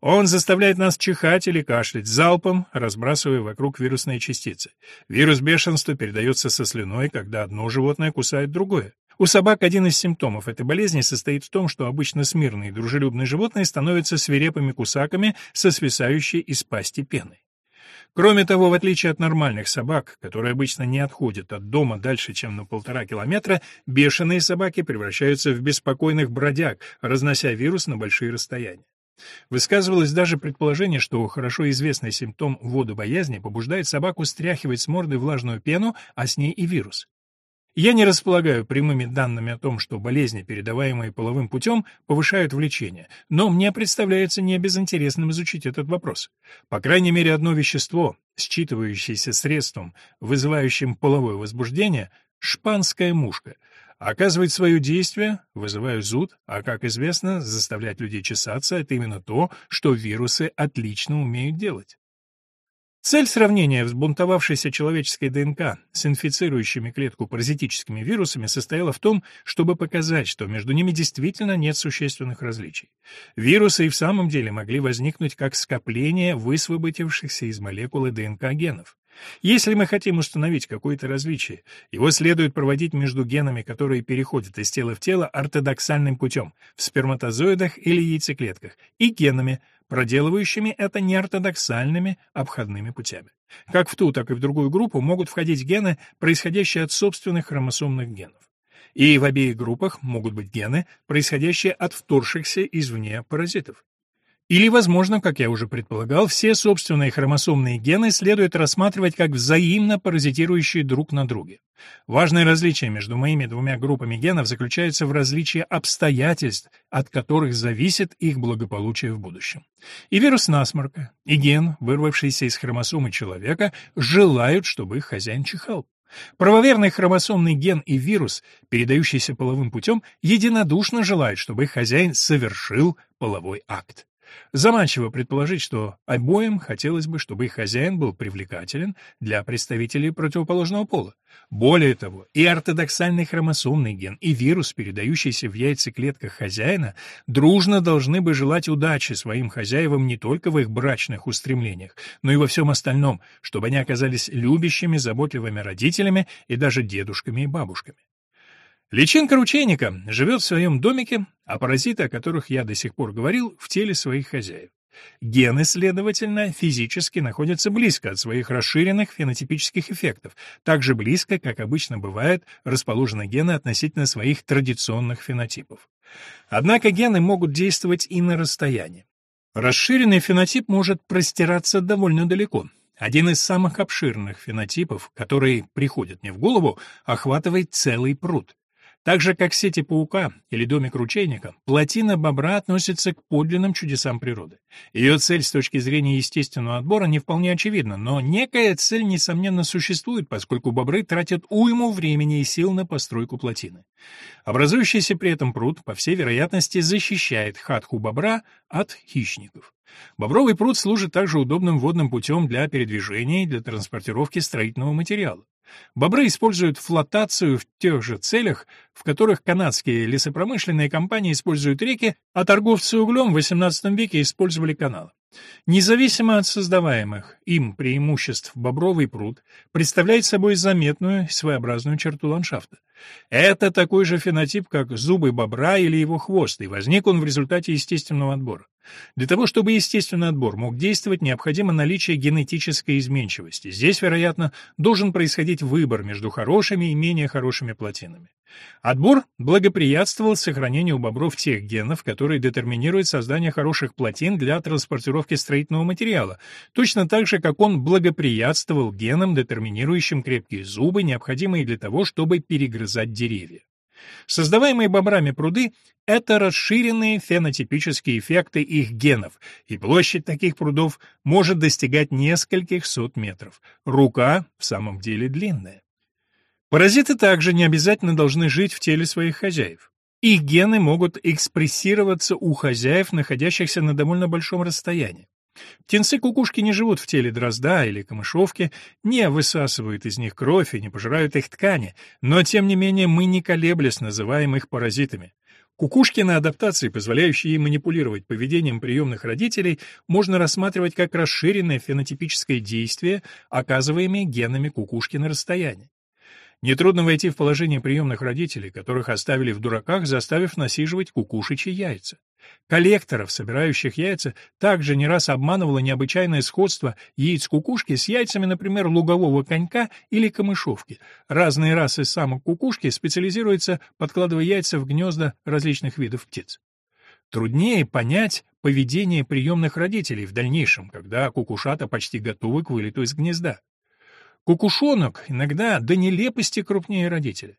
Он заставляет нас чихать или кашлять, залпом разбрасывая вокруг вирусные частицы. Вирус бешенства передается со слюной, когда одно животное кусает другое. У собак один из симптомов этой болезни состоит в том, что обычно смирные дружелюбные животные становятся свирепыми кусаками со свисающей из пасти пеной. Кроме того, в отличие от нормальных собак, которые обычно не отходят от дома дальше, чем на полтора километра, бешеные собаки превращаются в беспокойных бродяг, разнося вирус на большие расстояния. Высказывалось даже предположение, что хорошо известный симптом водобоязни побуждает собаку стряхивать с морды влажную пену, а с ней и вирус. Я не располагаю прямыми данными о том, что болезни, передаваемые половым путем, повышают влечение, но мне представляется небезынтересным изучить этот вопрос. По крайней мере, одно вещество, считывающееся средством, вызывающим половое возбуждение — шпанская мушка — оказывает свое действие, вызывая зуд, а, как известно, заставлять людей чесаться — это именно то, что вирусы отлично умеют делать. Цель сравнения взбунтовавшейся человеческой ДНК с инфицирующими клетку паразитическими вирусами состояла в том, чтобы показать, что между ними действительно нет существенных различий. Вирусы и в самом деле могли возникнуть как скопление высвободившихся из молекулы ДНК генов. Если мы хотим установить какое-то различие, его следует проводить между генами, которые переходят из тела в тело ортодоксальным путем, в сперматозоидах или яйцеклетках, и генами, проделывающими это неортодоксальными обходными путями. Как в ту, так и в другую группу могут входить гены, происходящие от собственных хромосомных генов. И в обеих группах могут быть гены, происходящие от вторгшихся извне паразитов. Или, возможно, как я уже предполагал, все собственные хромосомные гены следует рассматривать как взаимно паразитирующие друг на друге. Важное различие между моими двумя группами генов заключается в различии обстоятельств, от которых зависит их благополучие в будущем. И вирус насморка, и ген, вырвавшийся из хромосомы человека, желают, чтобы их хозяин чихал. Правоверный хромосомный ген и вирус, передающийся половым путем, единодушно желают, чтобы их хозяин совершил половой акт. Заманчиво предположить, что обоим хотелось бы, чтобы их хозяин был привлекателен для представителей противоположного пола. Более того, и ортодоксальный хромосомный ген, и вирус, передающийся в яйцеклетках хозяина, дружно должны бы желать удачи своим хозяевам не только в их брачных устремлениях, но и во всем остальном, чтобы они оказались любящими, заботливыми родителями и даже дедушками и бабушками. Личинка ручейника живет в своем домике, а паразиты, о которых я до сих пор говорил, в теле своих хозяев. Гены, следовательно, физически находятся близко от своих расширенных фенотипических эффектов, так же близко, как обычно бывает, расположены гены относительно своих традиционных фенотипов. Однако гены могут действовать и на расстоянии. Расширенный фенотип может простираться довольно далеко. Один из самых обширных фенотипов, который приходит мне в голову, охватывает целый пруд. Так же, как сети паука или домик ручейника, плотина бобра относится к подлинным чудесам природы. Ее цель с точки зрения естественного отбора не вполне очевидна, но некая цель, несомненно, существует, поскольку бобры тратят уйму времени и сил на постройку плотины. Образующийся при этом пруд, по всей вероятности, защищает хатху бобра от хищников. Бобровый пруд служит также удобным водным путем для передвижения и для транспортировки строительного материала. Бобры используют флотацию в тех же целях, в которых канадские лесопромышленные компании используют реки, а торговцы углем в XVIII веке использовали каналы. Независимо от создаваемых им преимуществ бобровый пруд представляет собой заметную своеобразную черту ландшафта. Это такой же фенотип, как зубы бобра или его хвост, и возник он в результате естественного отбора. Для того, чтобы естественный отбор мог действовать, необходимо наличие генетической изменчивости. Здесь, вероятно, должен происходить выбор между хорошими и менее хорошими плотинами. Отбор благоприятствовал сохранению у бобров тех генов, которые детерминируют создание хороших плотин для транспортировки строительного материала, точно так же, как он благоприятствовал генам, детерминирующим крепкие зубы, необходимые для того, чтобы перегрызать деревья. Создаваемые бобрами пруды — это расширенные фенотипические эффекты их генов, и площадь таких прудов может достигать нескольких сот метров. Рука в самом деле длинная. Паразиты также не обязательно должны жить в теле своих хозяев. Их гены могут экспрессироваться у хозяев, находящихся на довольно большом расстоянии. Птенцы-кукушки не живут в теле дрозда или камышовки, не высасывают из них кровь и не пожирают их ткани, но, тем не менее, мы не колеблясь называем их паразитами. Кукушки на адаптации, позволяющие ей манипулировать поведением приемных родителей, можно рассматривать как расширенное фенотипическое действие, оказываемое генами кукушки на расстоянии. Нетрудно войти в положение приемных родителей, которых оставили в дураках, заставив насиживать кукушечьи яйца. Коллекторов, собирающих яйца, также не раз обманывало необычайное сходство яиц кукушки с яйцами, например, лугового конька или камышовки. Разные расы самок кукушки специализируются, подкладывая яйца в гнезда различных видов птиц. Труднее понять поведение приемных родителей в дальнейшем, когда кукушата почти готовы к вылету из гнезда. Кукушонок иногда до нелепости крупнее родителя.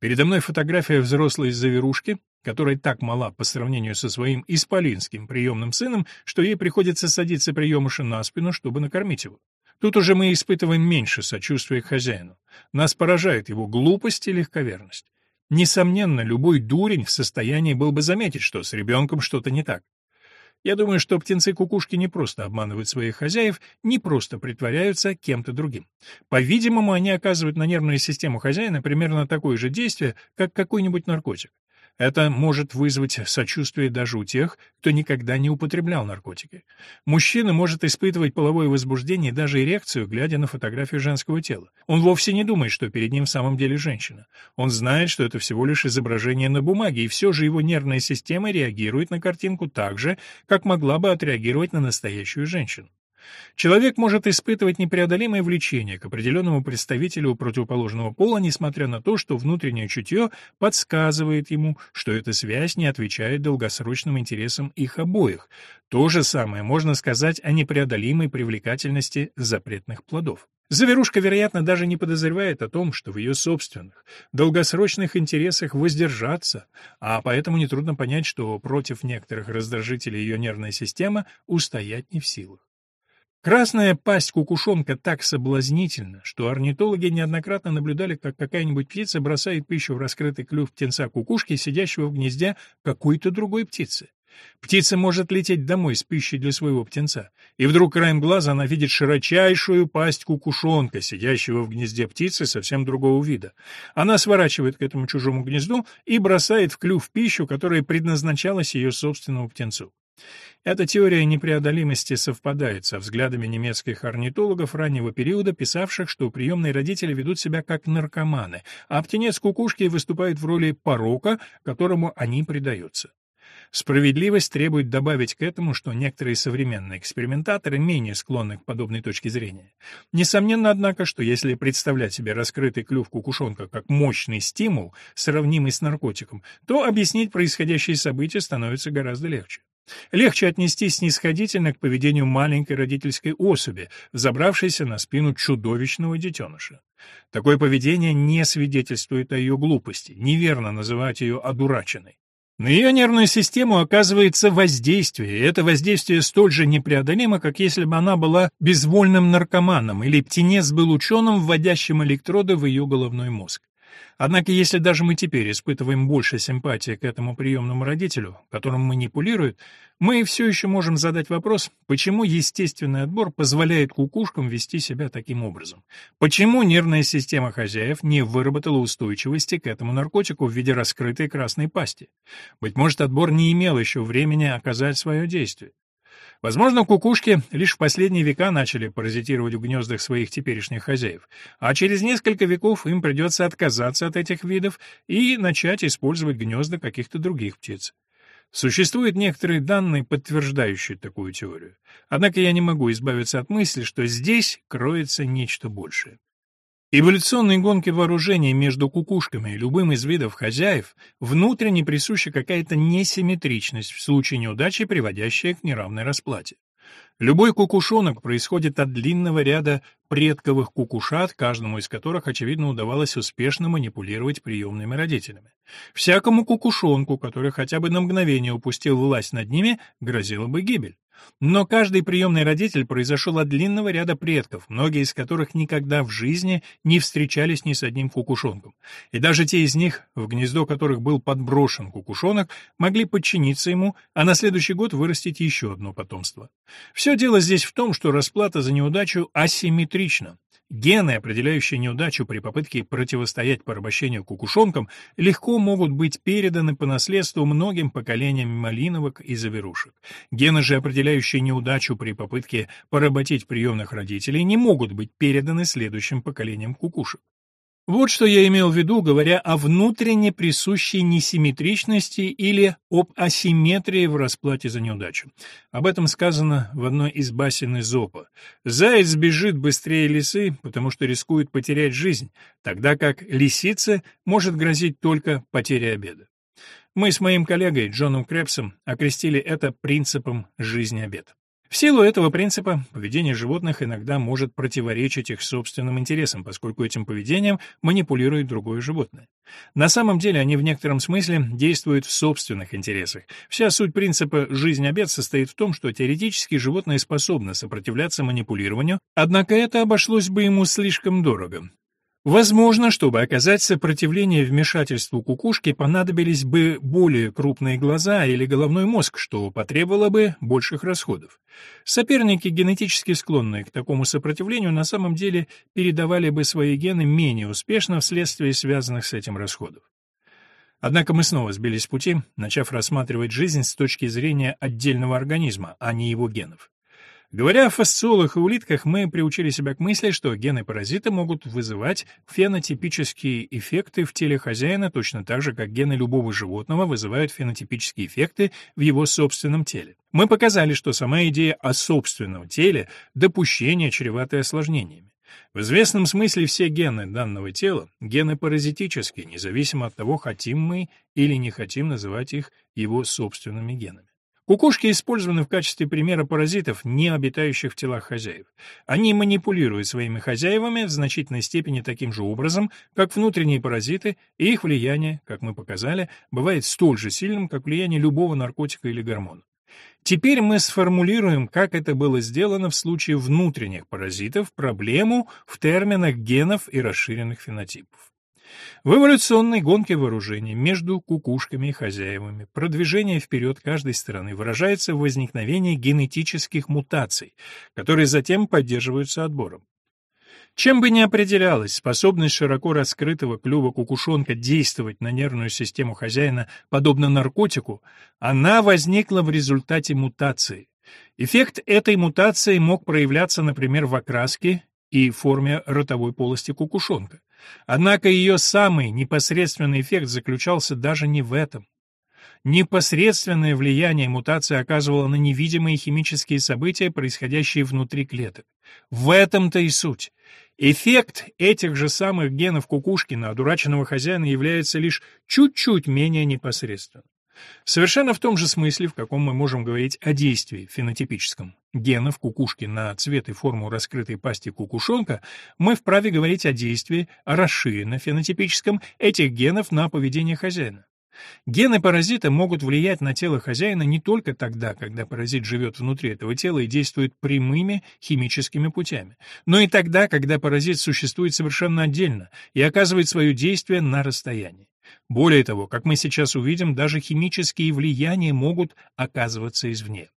Передо мной фотография взрослой заверушки, которая так мала по сравнению со своим исполинским приемным сыном, что ей приходится садиться приемыша на спину, чтобы накормить его. Тут уже мы испытываем меньше сочувствия к хозяину. Нас поражает его глупость и легковерность. Несомненно, любой дурень в состоянии был бы заметить, что с ребенком что-то не так. Я думаю, что птенцы-кукушки не просто обманывают своих хозяев, не просто притворяются кем-то другим. По-видимому, они оказывают на нервную систему хозяина примерно такое же действие, как какой-нибудь наркотик. Это может вызвать сочувствие даже у тех, кто никогда не употреблял наркотики. Мужчина может испытывать половое возбуждение и даже эрекцию, глядя на фотографию женского тела. Он вовсе не думает, что перед ним в самом деле женщина. Он знает, что это всего лишь изображение на бумаге, и все же его нервная система реагирует на картинку так же, как могла бы отреагировать на настоящую женщину. Человек может испытывать непреодолимое влечение к определенному представителю противоположного пола, несмотря на то, что внутреннее чутье подсказывает ему, что эта связь не отвечает долгосрочным интересам их обоих. То же самое можно сказать о непреодолимой привлекательности запретных плодов. Заверушка, вероятно, даже не подозревает о том, что в ее собственных, долгосрочных интересах воздержаться, а поэтому нетрудно понять, что против некоторых раздражителей ее нервная система устоять не в силах. Красная пасть кукушонка так соблазнительна, что орнитологи неоднократно наблюдали, как какая-нибудь птица бросает пищу в раскрытый клюв птенца кукушки, сидящего в гнезде какой-то другой птицы. Птица может лететь домой с пищей для своего птенца, и вдруг краем глаза она видит широчайшую пасть кукушонка, сидящего в гнезде птицы совсем другого вида. Она сворачивает к этому чужому гнезду и бросает в клюв пищу, которая предназначалась ее собственному птенцу. Эта теория непреодолимости совпадает со взглядами немецких орнитологов раннего периода, писавших, что приемные родители ведут себя как наркоманы, а птенец кукушки выступает в роли порока, которому они предаются. Справедливость требует добавить к этому, что некоторые современные экспериментаторы менее склонны к подобной точке зрения. Несомненно, однако, что если представлять себе раскрытый клюв кукушонка как мощный стимул, сравнимый с наркотиком, то объяснить происходящие события становится гораздо легче. Легче отнестись снисходительно к поведению маленькой родительской особи, забравшейся на спину чудовищного детеныша. Такое поведение не свидетельствует о ее глупости, неверно называть ее одураченной. На ее нервную систему оказывается воздействие, и это воздействие столь же непреодолимо, как если бы она была безвольным наркоманом или птенец был ученым, вводящим электроды в ее головной мозг. Однако, если даже мы теперь испытываем больше симпатии к этому приемному родителю, которым манипулируют, мы все еще можем задать вопрос, почему естественный отбор позволяет кукушкам вести себя таким образом? Почему нервная система хозяев не выработала устойчивости к этому наркотику в виде раскрытой красной пасти? Быть может, отбор не имел еще времени оказать свое действие. Возможно, кукушки лишь в последние века начали паразитировать в гнездах своих теперешних хозяев, а через несколько веков им придется отказаться от этих видов и начать использовать гнезда каких-то других птиц. Существуют некоторые данные, подтверждающие такую теорию. Однако я не могу избавиться от мысли, что здесь кроется нечто большее. Эволюционной гонке вооружений между кукушками и любым из видов хозяев внутренне присуща какая-то несимметричность, в случае неудачи приводящая к неравной расплате. Любой кукушонок происходит от длинного ряда предковых кукушат, каждому из которых, очевидно, удавалось успешно манипулировать приемными родителями. Всякому кукушонку, который хотя бы на мгновение упустил власть над ними, грозила бы гибель. Но каждый приемный родитель произошел от длинного ряда предков, многие из которых никогда в жизни не встречались ни с одним кукушонком. И даже те из них, в гнездо которых был подброшен кукушонок, могли подчиниться ему, а на следующий год вырастить еще одно потомство. Все дело здесь в том, что расплата за неудачу асимметрична. Гены, определяющие неудачу при попытке противостоять порабощению кукушонкам, легко могут быть переданы по наследству многим поколениям малиновок и заверушек. Гены же, определяющие неудачу при попытке поработить приемных родителей, не могут быть переданы следующим поколениям кукушек. Вот что я имел в виду, говоря о внутренне присущей несимметричности или об асимметрии в расплате за неудачу. Об этом сказано в одной из басен Изопа. «Заяц бежит быстрее лисы, потому что рискует потерять жизнь, тогда как лисице может грозить только потеря обеда». Мы с моим коллегой Джоном Крепсом окрестили это принципом жизни-обед. В силу этого принципа поведение животных иногда может противоречить их собственным интересам, поскольку этим поведением манипулирует другое животное. На самом деле они в некотором смысле действуют в собственных интересах. Вся суть принципа «жизнь-обед» состоит в том, что теоретически животное способно сопротивляться манипулированию, однако это обошлось бы ему слишком дорого. Возможно, чтобы оказать сопротивление вмешательству кукушки, понадобились бы более крупные глаза или головной мозг, что потребовало бы больших расходов. Соперники, генетически склонные к такому сопротивлению, на самом деле передавали бы свои гены менее успешно вследствие связанных с этим расходов. Однако мы снова сбились с пути, начав рассматривать жизнь с точки зрения отдельного организма, а не его генов. Говоря о фасциолах и улитках, мы приучили себя к мысли, что гены-паразиты могут вызывать фенотипические эффекты в теле хозяина точно так же, как гены любого животного вызывают фенотипические эффекты в его собственном теле. Мы показали, что сама идея о собственном теле – допущение, чреватое осложнениями. В известном смысле все гены данного тела – гены паразитические, независимо от того, хотим мы или не хотим называть их его собственными генами. Кукушки использованы в качестве примера паразитов, не обитающих в телах хозяев. Они манипулируют своими хозяевами в значительной степени таким же образом, как внутренние паразиты, и их влияние, как мы показали, бывает столь же сильным, как влияние любого наркотика или гормона. Теперь мы сформулируем, как это было сделано в случае внутренних паразитов, проблему в терминах генов и расширенных фенотипов. В эволюционной гонке вооружений между кукушками и хозяевами продвижение вперед каждой стороны выражается в возникновении генетических мутаций, которые затем поддерживаются отбором. Чем бы ни определялась способность широко раскрытого клюва кукушонка действовать на нервную систему хозяина подобно наркотику, она возникла в результате мутации. Эффект этой мутации мог проявляться, например, в окраске и форме ротовой полости кукушонка. Однако ее самый непосредственный эффект заключался даже не в этом. Непосредственное влияние мутации оказывало на невидимые химические события, происходящие внутри клеток. В этом-то и суть. Эффект этих же самых генов кукушки на одураченного хозяина является лишь чуть-чуть менее непосредственным. Совершенно в том же смысле, в каком мы можем говорить о действии фенотипическом генов кукушки на цвет и форму раскрытой пасти кукушонка, мы вправе говорить о действии, о расширенно фенотипическом этих генов на поведение хозяина. Гены паразита могут влиять на тело хозяина не только тогда, когда паразит живет внутри этого тела и действует прямыми химическими путями, но и тогда, когда паразит существует совершенно отдельно и оказывает свое действие на расстоянии. Более того, как мы сейчас увидим, даже химические влияния могут оказываться извне.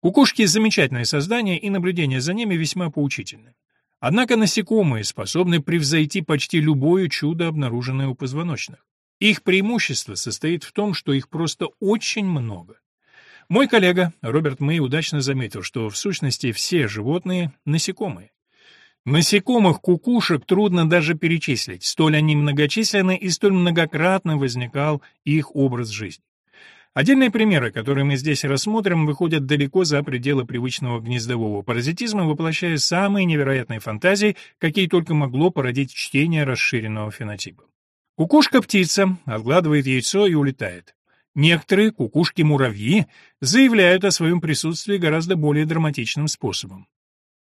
Кукушки – замечательное создание, и наблюдение за ними весьма поучительны. Однако насекомые способны превзойти почти любое чудо, обнаруженное у позвоночных. Их преимущество состоит в том, что их просто очень много. Мой коллега Роберт Мэй удачно заметил, что в сущности все животные – насекомые. Насекомых кукушек трудно даже перечислить, столь они многочисленны и столь многократно возникал их образ жизни. Отдельные примеры, которые мы здесь рассмотрим, выходят далеко за пределы привычного гнездового паразитизма, воплощая самые невероятные фантазии, какие только могло породить чтение расширенного фенотипа. Кукушка-птица откладывает яйцо и улетает. Некоторые кукушки-муравьи заявляют о своем присутствии гораздо более драматичным способом.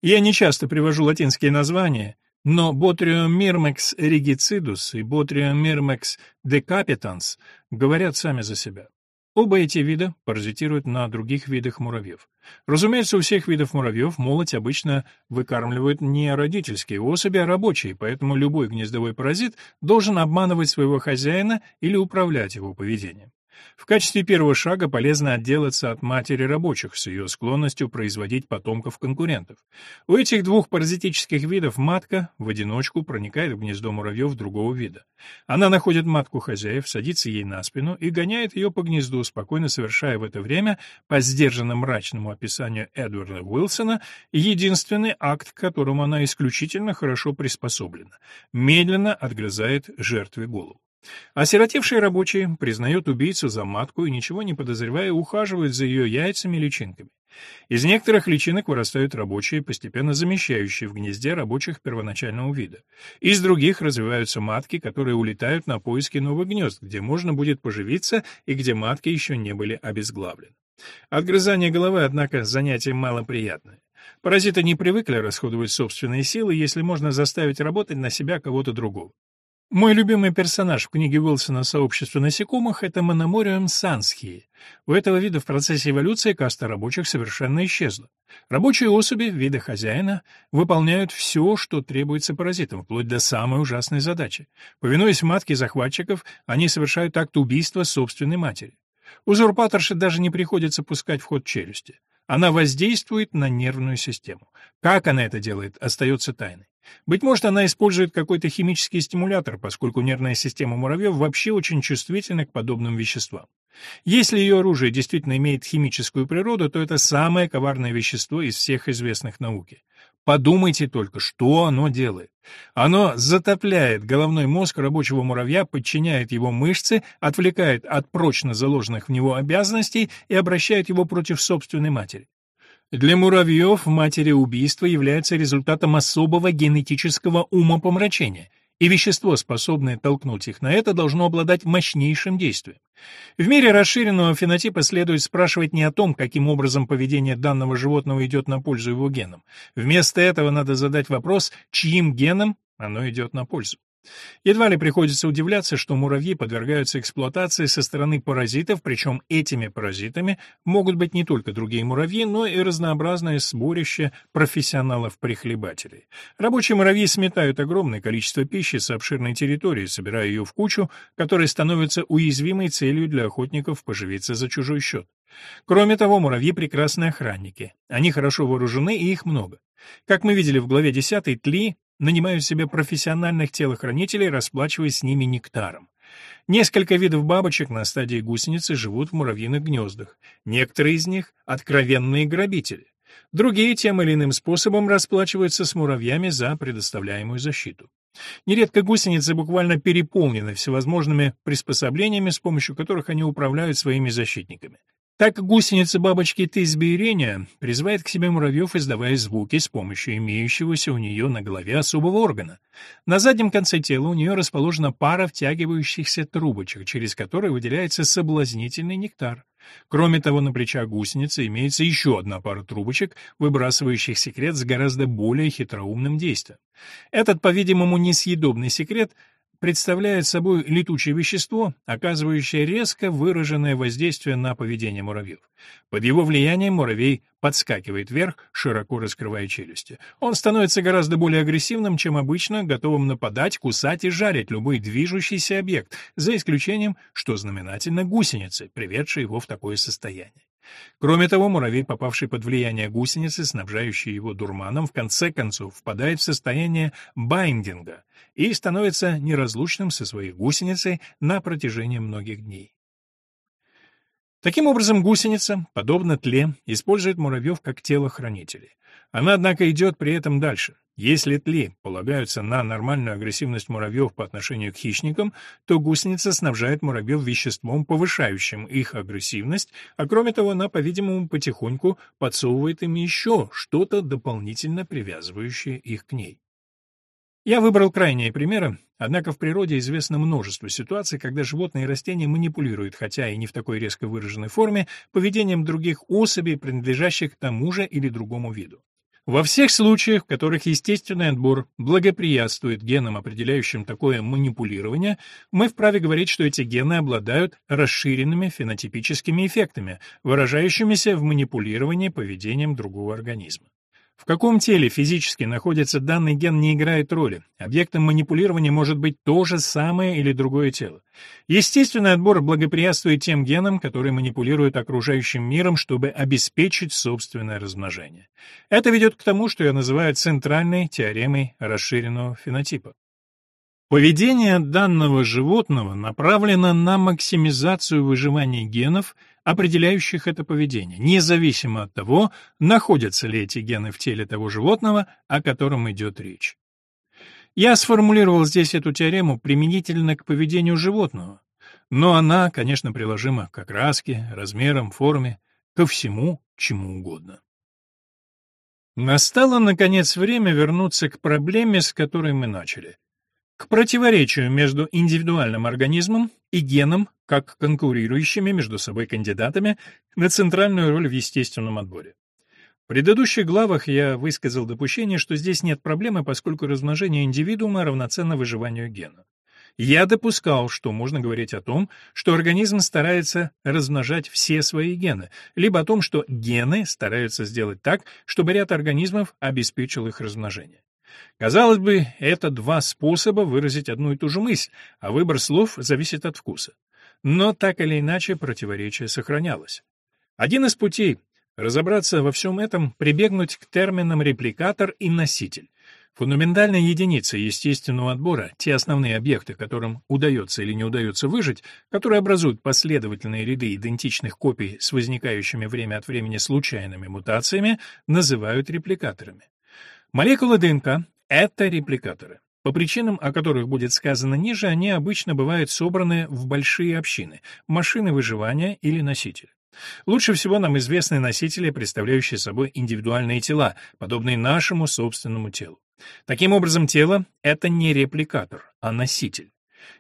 Я не часто привожу латинские названия, но Botrium myrmex regicidus и Botrium myrmex decapitans говорят сами за себя. Оба эти вида паразитируют на других видах муравьев. Разумеется, у всех видов муравьев молоть обычно выкармливают не родительские особи, а рабочие, поэтому любой гнездовой паразит должен обманывать своего хозяина или управлять его поведением. В качестве первого шага полезно отделаться от матери рабочих с ее склонностью производить потомков конкурентов. У этих двух паразитических видов матка в одиночку проникает в гнездо муравьев другого вида. Она находит матку хозяев, садится ей на спину и гоняет ее по гнезду, спокойно совершая в это время, по сдержанно мрачному описанию Эдварда Уилсона, единственный акт, к которому она исключительно хорошо приспособлена — медленно отгрызает жертве голову. Осиротевшие рабочие признают убийцу за матку и, ничего не подозревая, ухаживают за ее яйцами и личинками. Из некоторых личинок вырастают рабочие, постепенно замещающие в гнезде рабочих первоначального вида. Из других развиваются матки, которые улетают на поиски новых гнезд, где можно будет поживиться и где матки еще не были обезглавлены. Отгрызание головы, однако, занятие малоприятное. Паразиты не привыкли расходовать собственные силы, если можно заставить работать на себя кого-то другого. Мой любимый персонаж в книге Уилсона «Сообщество насекомых» — это Мономориум сансхии. У этого вида в процессе эволюции каста рабочих совершенно исчезла. Рабочие особи вида хозяина выполняют все, что требуется паразитам, вплоть до самой ужасной задачи. Повинуясь матке захватчиков, они совершают акт убийства собственной матери. Узурпаторше даже не приходится пускать в ход челюсти. Она воздействует на нервную систему. Как она это делает, остается тайной. Быть может, она использует какой-то химический стимулятор, поскольку нервная система муравьев вообще очень чувствительна к подобным веществам. Если ее оружие действительно имеет химическую природу, то это самое коварное вещество из всех известных науке. Подумайте только, что оно делает. Оно затопляет головной мозг рабочего муравья, подчиняет его мышцы, отвлекает от прочно заложенных в него обязанностей и обращает его против собственной матери. Для муравьев матери убийства является результатом особого генетического умопомрачения, и вещество, способное толкнуть их на это, должно обладать мощнейшим действием. В мире расширенного фенотипа следует спрашивать не о том, каким образом поведение данного животного идет на пользу его генам. Вместо этого надо задать вопрос, чьим генам оно идет на пользу. Едва ли приходится удивляться, что муравьи подвергаются эксплуатации со стороны паразитов, причем этими паразитами могут быть не только другие муравьи, но и разнообразное сборище профессионалов-прихлебателей. Рабочие муравьи сметают огромное количество пищи с обширной территории, собирая ее в кучу, которая становится уязвимой целью для охотников поживиться за чужой счет. Кроме того, муравьи — прекрасные охранники. Они хорошо вооружены, и их много. Как мы видели в главе 10, тли нанимают себе профессиональных телохранителей, расплачиваясь с ними нектаром. Несколько видов бабочек на стадии гусеницы живут в муравьиных гнездах. Некоторые из них — откровенные грабители. Другие тем или иным способом расплачиваются с муравьями за предоставляемую защиту. Нередко гусеницы буквально переполнены всевозможными приспособлениями, с помощью которых они управляют своими защитниками. Так гусеница бабочки Тысбиерения призывает к себе муравьев, издавая звуки с помощью имеющегося у нее на голове особого органа. На заднем конце тела у нее расположена пара втягивающихся трубочек, через которые выделяется соблазнительный нектар. Кроме того, на плечах гусеницы имеется еще одна пара трубочек, выбрасывающих секрет с гораздо более хитроумным действием. Этот, по-видимому, несъедобный секрет — представляет собой летучее вещество, оказывающее резко выраженное воздействие на поведение муравьев. Под его влиянием муравей подскакивает вверх, широко раскрывая челюсти. Он становится гораздо более агрессивным, чем обычно, готовым нападать, кусать и жарить любой движущийся объект, за исключением, что знаменательно, гусеницы, приведшие его в такое состояние. Кроме того, муравей, попавший под влияние гусеницы, снабжающий его дурманом, в конце концов впадает в состояние байдинга и становится неразлучным со своей гусеницей на протяжении многих дней. Таким образом, гусеница, подобно тле, использует муравьев как телохранителей. Она, однако, идет при этом дальше. Если тли полагаются на нормальную агрессивность муравьев по отношению к хищникам, то гусеница снабжает муравьев веществом, повышающим их агрессивность, а кроме того, она, по-видимому, потихоньку подсовывает им еще что-то дополнительно привязывающее их к ней. Я выбрал крайние примеры, однако в природе известно множество ситуаций, когда животные и растения манипулируют, хотя и не в такой резко выраженной форме, поведением других особей, принадлежащих тому же или другому виду. Во всех случаях, в которых естественный отбор благоприятствует генам, определяющим такое манипулирование, мы вправе говорить, что эти гены обладают расширенными фенотипическими эффектами, выражающимися в манипулировании поведением другого организма. В каком теле физически находится данный ген не играет роли. Объектом манипулирования может быть то же самое или другое тело. Естественный отбор благоприятствует тем генам, которые манипулируют окружающим миром, чтобы обеспечить собственное размножение. Это ведет к тому, что я называю центральной теоремой расширенного фенотипа. Поведение данного животного направлено на максимизацию выживания генов, определяющих это поведение, независимо от того, находятся ли эти гены в теле того животного, о котором идет речь. Я сформулировал здесь эту теорему применительно к поведению животного, но она, конечно, приложима к окраске, размерам, форме, ко всему, чему угодно. Настало, наконец, время вернуться к проблеме, с которой мы начали — к противоречию между индивидуальным организмом и геном, как конкурирующими между собой кандидатами на центральную роль в естественном отборе. В предыдущих главах я высказал допущение, что здесь нет проблемы, поскольку размножение индивидуума равноценно выживанию гена. Я допускал, что можно говорить о том, что организм старается размножать все свои гены, либо о том, что гены стараются сделать так, чтобы ряд организмов обеспечил их размножение. Казалось бы, это два способа выразить одну и ту же мысль, а выбор слов зависит от вкуса. Но так или иначе противоречие сохранялось. Один из путей разобраться во всем этом — прибегнуть к терминам репликатор и носитель. Фундаментальная единица естественного отбора, те основные объекты, которым удается или не удается выжить, которые образуют последовательные ряды идентичных копий с возникающими время от времени случайными мутациями, называют репликаторами. Молекулы ДНК — это репликаторы. По причинам, о которых будет сказано ниже, они обычно бывают собраны в большие общины — машины выживания или носители. Лучше всего нам известны носители, представляющие собой индивидуальные тела, подобные нашему собственному телу. Таким образом, тело — это не репликатор, а носитель.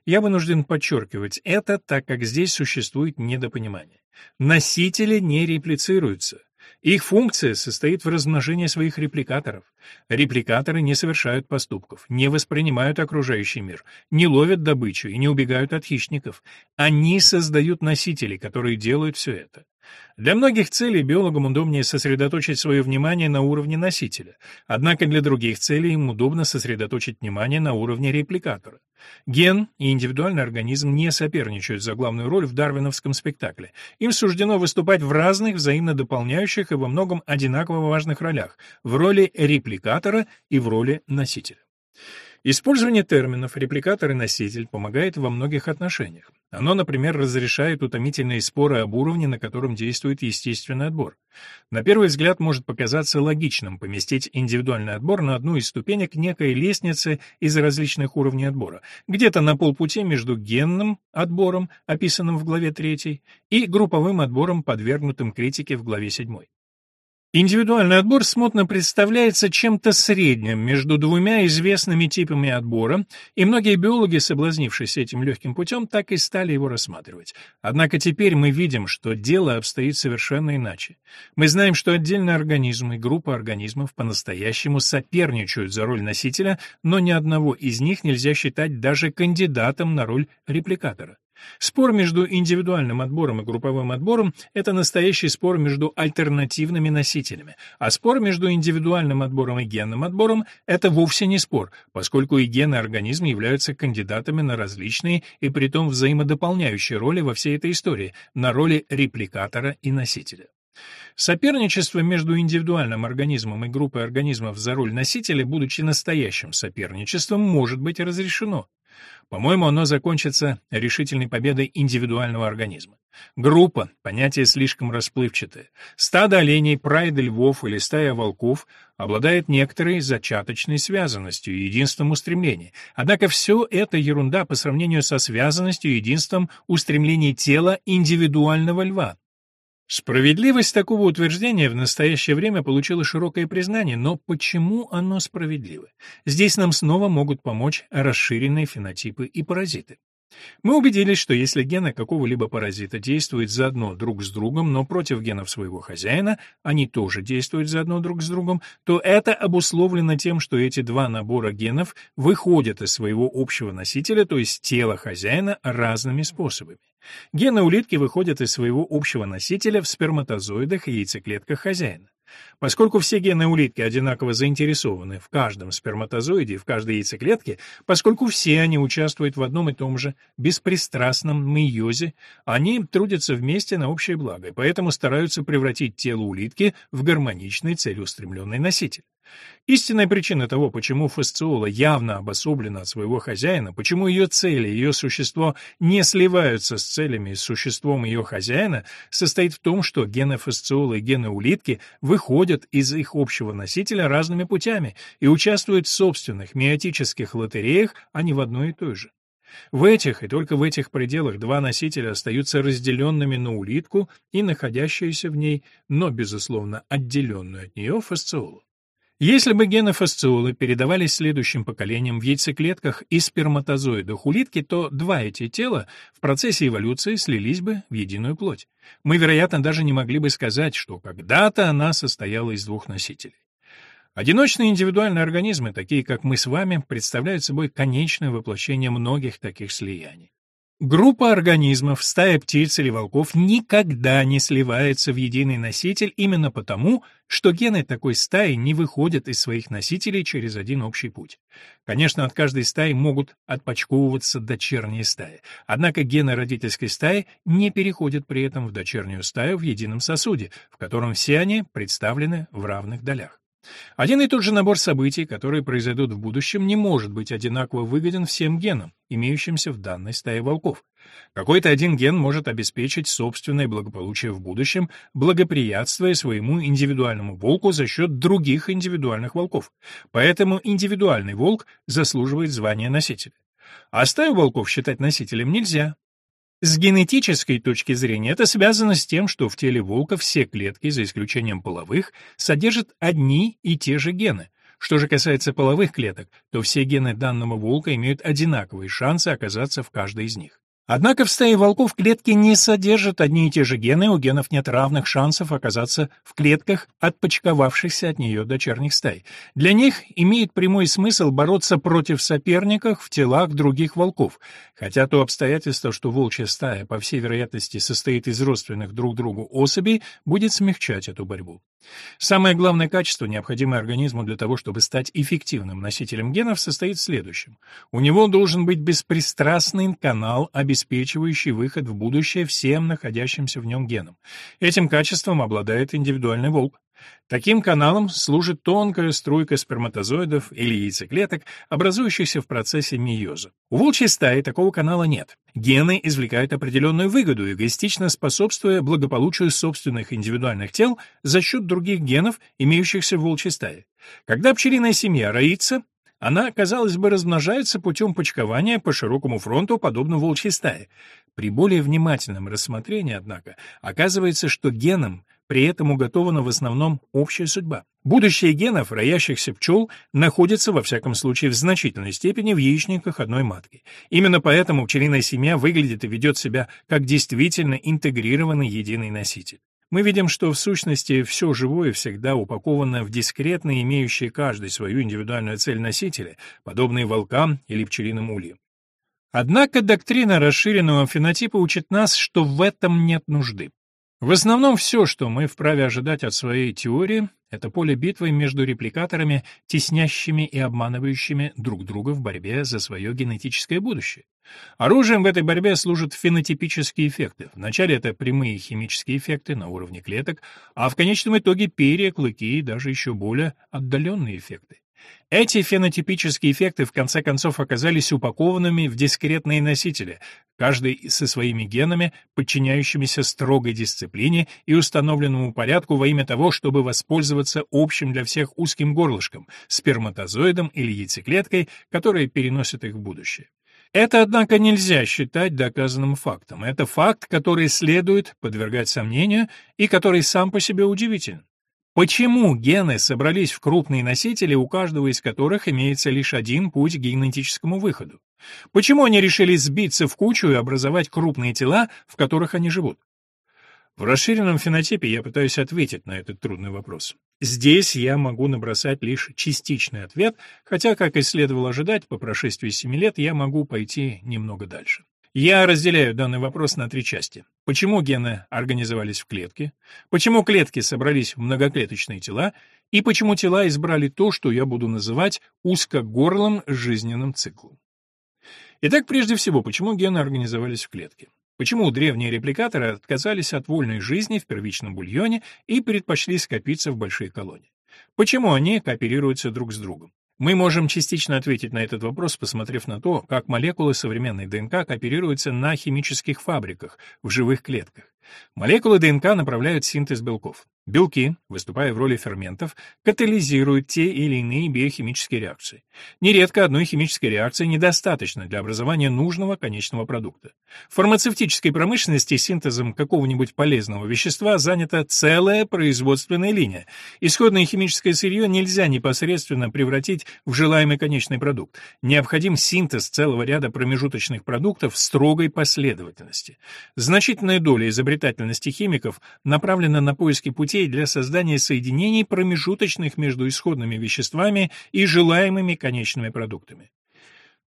Я вынужден подчеркивать это, так как здесь существует недопонимание. Носители не реплицируются. Их функция состоит в размножении своих репликаторов. Репликаторы не совершают поступков, не воспринимают окружающий мир, не ловят добычу и не убегают от хищников. Они создают носители, которые делают все это. Для многих целей биологам удобнее сосредоточить свое внимание на уровне носителя, однако для других целей им удобно сосредоточить внимание на уровне репликатора. Ген и индивидуальный организм не соперничают за главную роль в дарвиновском спектакле. Им суждено выступать в разных, взаимно дополняющих и во многом одинаково важных ролях – в роли репликатора и в роли носителя. Использование терминов «репликатор» и «носитель» помогает во многих отношениях. Оно, например, разрешает утомительные споры об уровне, на котором действует естественный отбор. На первый взгляд может показаться логичным поместить индивидуальный отбор на одну из ступенек некой лестницы из различных уровней отбора, где-то на полпути между генным отбором, описанным в главе 3, и групповым отбором, подвергнутым критике в главе 7. Индивидуальный отбор смутно представляется чем-то средним между двумя известными типами отбора, и многие биологи, соблазнившись этим легким путем, так и стали его рассматривать. Однако теперь мы видим, что дело обстоит совершенно иначе. Мы знаем, что отдельные организмы и группы организмов по-настоящему соперничают за роль носителя, но ни одного из них нельзя считать даже кандидатом на роль репликатора. Спор между индивидуальным отбором и групповым отбором – это настоящий спор между альтернативными носителями, а спор между индивидуальным отбором и генным отбором – это вовсе не спор, поскольку и гены организма являются кандидатами на различные и притом взаимодополняющие роли во всей этой истории, на роли репликатора и носителя. Соперничество между индивидуальным организмом и группой организмов за роль носителя, будучи настоящим соперничеством, может быть разрешено. По-моему, оно закончится решительной победой индивидуального организма. Группа — понятие слишком расплывчатое. Стадо оленей, прайда львов или стая волков обладает некоторой зачаточной связанностью и единством устремлений. Однако все это ерунда по сравнению со связанностью и единством устремлений тела индивидуального льва. Справедливость такого утверждения в настоящее время получила широкое признание, но почему оно справедливо? Здесь нам снова могут помочь расширенные фенотипы и паразиты. Мы убедились, что если гены какого-либо паразита действуют заодно друг с другом, но против генов своего хозяина они тоже действуют заодно друг с другом, то это обусловлено тем, что эти два набора генов выходят из своего общего носителя, то есть тела хозяина, разными способами. Гены улитки выходят из своего общего носителя в сперматозоидах и яйцеклетках хозяина. Поскольку все гены улитки одинаково заинтересованы в каждом сперматозоиде и в каждой яйцеклетке, поскольку все они участвуют в одном и том же беспристрастном мейозе, они трудятся вместе на общее благо, и поэтому стараются превратить тело улитки в гармоничный целеустремленный носитель. Истинная причина того, почему фасциола явно обособлена от своего хозяина, почему ее цели, ее существо не сливаются с целями и существом ее хозяина, состоит в том, что гены фасциолы и гены улитки выходят из их общего носителя разными путями и участвуют в собственных миотических лотереях, а не в одной и той же. В этих и только в этих пределах два носителя остаются разделенными на улитку и находящуюся в ней, но, безусловно, отделенную от нее фасциолу. Если бы гены фасциолы передавались следующим поколениям в яйцеклетках и сперматозоидах улитки, то два эти тела в процессе эволюции слились бы в единую плоть. Мы, вероятно, даже не могли бы сказать, что когда-то она состояла из двух носителей. Одиночные индивидуальные организмы, такие как мы с вами, представляют собой конечное воплощение многих таких слияний. Группа организмов, стая птиц или волков никогда не сливается в единый носитель именно потому, что гены такой стаи не выходят из своих носителей через один общий путь. Конечно, от каждой стаи могут отпочковываться дочерние стаи, однако гены родительской стаи не переходят при этом в дочернюю стаю в едином сосуде, в котором все они представлены в равных долях. Один и тот же набор событий, которые произойдут в будущем, не может быть одинаково выгоден всем генам, имеющимся в данной стае волков. Какой-то один ген может обеспечить собственное благополучие в будущем, благоприятствуя своему индивидуальному волку за счет других индивидуальных волков. Поэтому индивидуальный волк заслуживает звания носителя. А стаю волков считать носителем нельзя, с генетической точки зрения это связано с тем, что в теле волка все клетки, за исключением половых, содержат одни и те же гены. Что же касается половых клеток, то все гены данного волка имеют одинаковые шансы оказаться в каждой из них. Однако в стае волков клетки не содержат одни и те же гены, у генов нет равных шансов оказаться в клетках отпочковавшихся от нее дочерних стай. Для них имеет прямой смысл бороться против соперников в телах других волков, хотя то обстоятельство, что волчья стая, по всей вероятности, состоит из родственных друг другу особей, будет смягчать эту борьбу. Самое главное качество, необходимое организму для того, чтобы стать эффективным носителем генов, состоит в следующем. У него должен быть беспристрастный канал, обеспечивающий выход в будущее всем находящимся в нем генам. Этим качеством обладает индивидуальный волк. Таким каналом служит тонкая струйка сперматозоидов или яйцеклеток, образующихся в процессе мейоза. У волчьей стаи такого канала нет. Гены извлекают определенную выгоду, эгоистично способствуя благополучию собственных индивидуальных тел за счет других генов, имеющихся в волчьей стае. Когда пчелиная семья роится, она, казалось бы, размножается путем почкования по широкому фронту, подобно волчьей стае. При более внимательном рассмотрении, однако, оказывается, что генам при этом уготована в основном общая судьба. Будущее генов роящихся пчел находится, во всяком случае, в значительной степени в яичниках одной матки. Именно поэтому пчелиная семья выглядит и ведет себя как действительно интегрированный единый носитель. Мы видим, что в сущности все живое всегда упаковано в дискретно имеющие каждый свою индивидуальную цель носители, подобные волкам или пчелиным ульям. Однако доктрина расширенного фенотипа учит нас, что в этом нет нужды. В основном все, что мы вправе ожидать от своей теории, это поле битвы между репликаторами, теснящими и обманывающими друг друга в борьбе за свое генетическое будущее. Оружием в этой борьбе служат фенотипические эффекты. Вначале это прямые химические эффекты на уровне клеток, а в конечном итоге перья, клыки и даже еще более отдаленные эффекты. Эти фенотипические эффекты в конце концов оказались упакованными в дискретные носители, каждый со своими генами, подчиняющимися строгой дисциплине и установленному порядку во имя того, чтобы воспользоваться общим для всех узким горлышком, сперматозоидом или яйцеклеткой, которая переносит их в будущее. Это, однако, нельзя считать доказанным фактом. Это факт, который следует подвергать сомнению и который сам по себе удивителен. Почему гены собрались в крупные носители, у каждого из которых имеется лишь один путь к генетическому выходу? Почему они решили сбиться в кучу и образовать крупные тела, в которых они живут? В расширенном фенотипе я пытаюсь ответить на этот трудный вопрос. Здесь я могу набросать лишь частичный ответ, хотя, как и следовало ожидать, по прошествии семи лет я могу пойти немного дальше. Я разделяю данный вопрос на три части. Почему гены организовались в клетке? Почему клетки собрались в многоклеточные тела? И почему тела избрали то, что я буду называть узкогорлым жизненным циклом? Итак, прежде всего, почему гены организовались в клетке? Почему древние репликаторы отказались от вольной жизни в первичном бульоне и предпочли скопиться в большие колонии? Почему они кооперируются друг с другом? Мы можем частично ответить на этот вопрос, посмотрев на то, как молекулы современной ДНК кооперируются на химических фабриках, в живых клетках. Молекулы ДНК направляют синтез белков. Белки, выступая в роли ферментов, катализируют те или иные биохимические реакции. Нередко одной химической реакции недостаточно для образования нужного конечного продукта. В фармацевтической промышленности синтезом какого-нибудь полезного вещества занята целая производственная линия. Исходное химическое сырье нельзя непосредственно превратить в желаемый конечный продукт. Необходим синтез целого ряда промежуточных продуктов в строгой последовательности. Значительная доля изобретательности химиков направлена на поиски путей для создания соединений, промежуточных между исходными веществами и желаемыми конечными продуктами.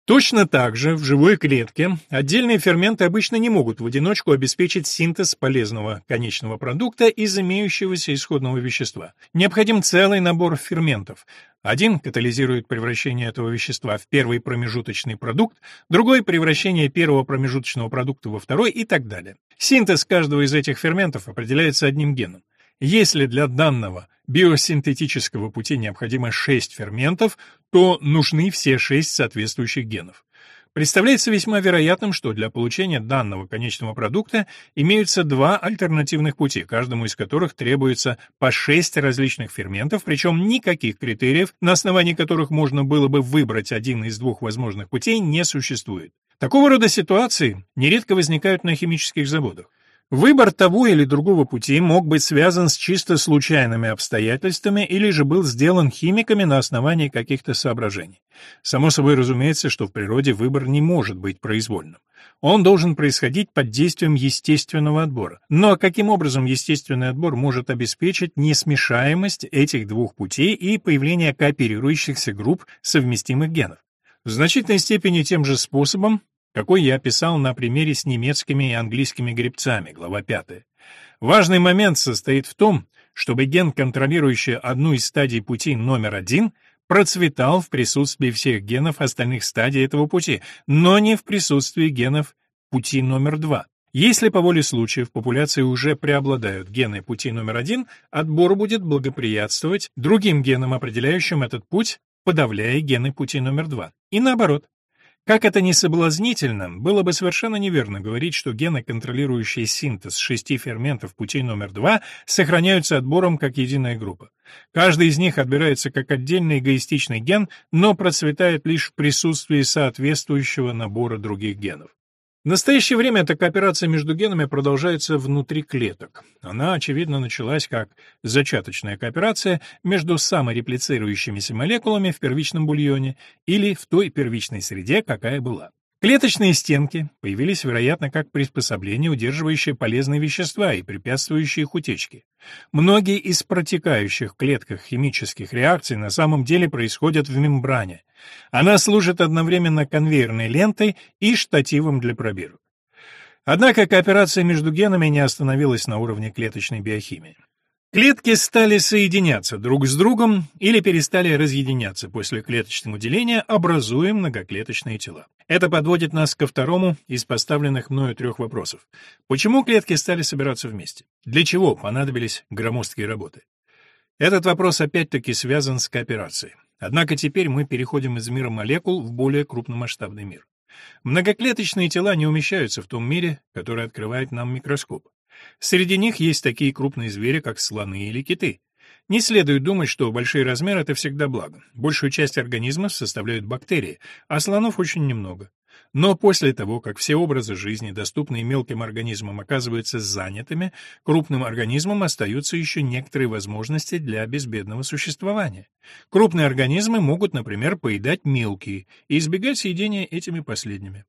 Точно так же в живой клетке отдельные ферменты обычно не могут в одиночку обеспечить синтез полезного конечного продукта из имеющегося исходного вещества. Необходим целый набор ферментов. Один катализирует превращение этого вещества в первый промежуточный продукт, другой — превращение первого промежуточного продукта во второй и так далее. Синтез каждого из этих ферментов определяется одним геном. Если для данного биосинтетического пути необходимо 6 ферментов, то нужны все 6 соответствующих генов. Представляется весьма вероятным, что для получения данного конечного продукта имеются два альтернативных пути, каждому из которых требуется по 6 различных ферментов, причем никаких критериев, на основании которых можно было бы выбрать один из двух возможных путей, не существует. Такого рода ситуации нередко возникают на химических заводах. Выбор того или другого пути мог быть связан с чисто случайными обстоятельствами или же был сделан химиками на основании каких-то соображений. Само собой разумеется, что в природе выбор не может быть произвольным. Он должен происходить под действием естественного отбора. Но каким образом естественный отбор может обеспечить несмешаемость этих двух путей и появление кооперирующихся групп совместимых генов? В значительной степени тем же способом, какой я описал на примере с немецкими и английскими гребцами, глава 5. Важный момент состоит в том, чтобы ген, контролирующий одну из стадий пути номер один, процветал в присутствии всех генов остальных стадий этого пути, но не в присутствии генов пути номер два. Если по воле случая в популяции уже преобладают гены пути номер один, отбор будет благоприятствовать другим генам, определяющим этот путь, подавляя гены пути номер два. И наоборот. Как это ни соблазнительно, было бы совершенно неверно говорить, что гены, контролирующие синтез шести ферментов путей номер два, сохраняются отбором как единая группа. Каждый из них отбирается как отдельный эгоистичный ген, но процветает лишь в присутствии соответствующего набора других генов. В настоящее время эта кооперация между генами продолжается внутри клеток. Она, очевидно, началась как зачаточная кооперация между самореплицирующимися молекулами в первичном бульоне или в той первичной среде, какая была. Клеточные стенки появились, вероятно, как приспособление, удерживающее полезные вещества и препятствующие их утечке. Многие из протекающих в клетках химических реакций на самом деле происходят в мембране. Она служит одновременно конвейерной лентой и штативом для пробирок. Однако кооперация между генами не остановилась на уровне клеточной биохимии. Клетки стали соединяться друг с другом или перестали разъединяться после клеточного деления, образуя многоклеточные тела. Это подводит нас ко второму из поставленных мною трех вопросов. Почему клетки стали собираться вместе? Для чего понадобились громоздкие работы? Этот вопрос опять-таки связан с кооперацией. Однако теперь мы переходим из мира молекул в более крупномасштабный мир. Многоклеточные тела не умещаются в том мире, который открывает нам микроскоп. Среди них есть такие крупные звери, как слоны или киты. Не следует думать, что большие размеры — это всегда благо. Большую часть организма составляют бактерии, а слонов очень немного. Но после того, как все образы жизни, доступные мелким организмам, оказываются занятыми, крупным организмам остаются еще некоторые возможности для безбедного существования. Крупные организмы могут, например, поедать мелкие и избегать съедения этими последними.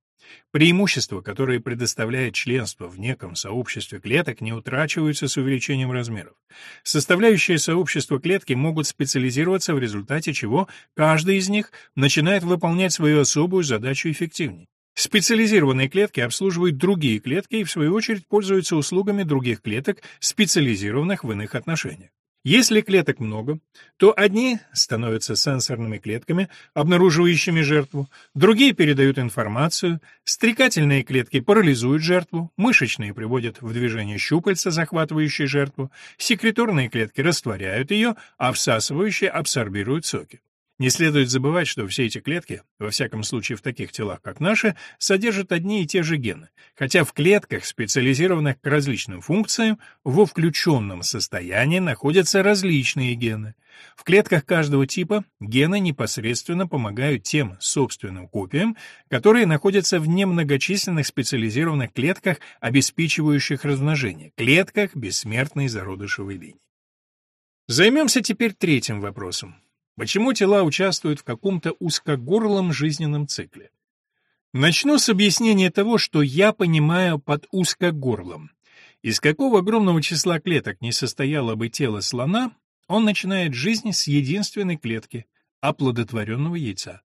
Преимущества, которые предоставляет членство в неком сообществе клеток, не утрачиваются с увеличением размеров. Составляющие сообщества клетки могут специализироваться, в результате чего каждый из них начинает выполнять свою особую задачу эффективнее. Специализированные клетки обслуживают другие клетки и, в свою очередь, пользуются услугами других клеток, специализированных в иных отношениях. Если клеток много, то одни становятся сенсорными клетками, обнаруживающими жертву, другие передают информацию, стрекательные клетки парализуют жертву, мышечные приводят в движение щупальца, захватывающие жертву, секреторные клетки растворяют ее, а всасывающие абсорбируют соки. Не следует забывать, что все эти клетки, во всяком случае в таких телах, как наши, содержат одни и те же гены, хотя в клетках, специализированных к различным функциям, во включенном состоянии находятся различные гены. В клетках каждого типа гены непосредственно помогают тем собственным копиям, которые находятся в немногочисленных специализированных клетках, обеспечивающих размножение, клетках бессмертной зародышевой линии. Займемся теперь третьим вопросом. Почему тела участвуют в каком-то узкогорлом жизненном цикле? Начну с объяснения того, что я понимаю под узкогорлом. Из какого огромного числа клеток не состояло бы тело слона, он начинает жизнь с единственной клетки – оплодотворенного яйца.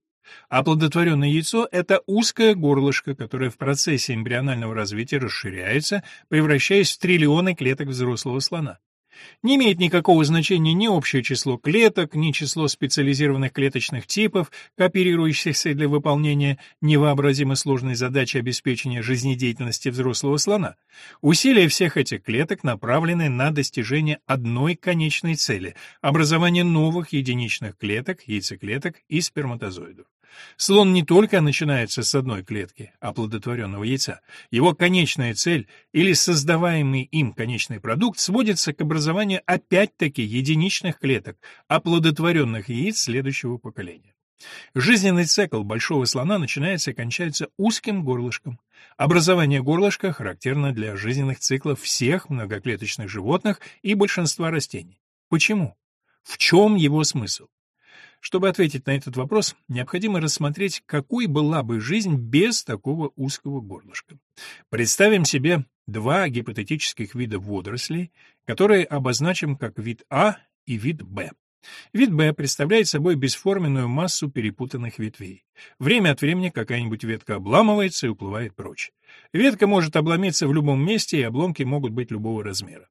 Оплодотворенное яйцо – это узкое горлышко, которое в процессе эмбрионального развития расширяется, превращаясь в триллионы клеток взрослого слона. Не имеет никакого значения ни общее число клеток, ни число специализированных клеточных типов, кооперирующихся для выполнения невообразимо сложной задачи обеспечения жизнедеятельности взрослого слона. Усилия всех этих клеток направлены на достижение одной конечной цели – образование новых единичных клеток, яйцеклеток и сперматозоидов. Слон не только начинается с одной клетки, оплодотворенного яйца. Его конечная цель или создаваемый им конечный продукт сводится к образованию опять-таки единичных клеток, оплодотворенных яиц следующего поколения. Жизненный цикл большого слона начинается и кончается узким горлышком. Образование горлышка характерно для жизненных циклов всех многоклеточных животных и большинства растений. Почему? В чем его смысл? Чтобы ответить на этот вопрос, необходимо рассмотреть, какой была бы жизнь без такого узкого горлышка. Представим себе два гипотетических вида водорослей, которые обозначим как вид А и вид Б. Вид Б представляет собой бесформенную массу перепутанных ветвей. Время от времени какая-нибудь ветка обламывается и уплывает прочь. Ветка может обломиться в любом месте, и обломки могут быть любого размера.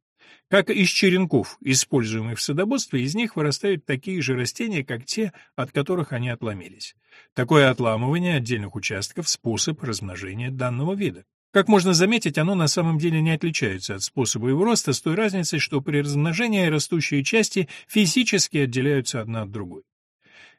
Как из черенков, используемых в садоводстве, из них вырастают такие же растения, как те, от которых они отломились. Такое отламывание отдельных участков – способ размножения данного вида. Как можно заметить, оно на самом деле не отличается от способа его роста с той разницей, что при размножении растущие части физически отделяются одна от другой.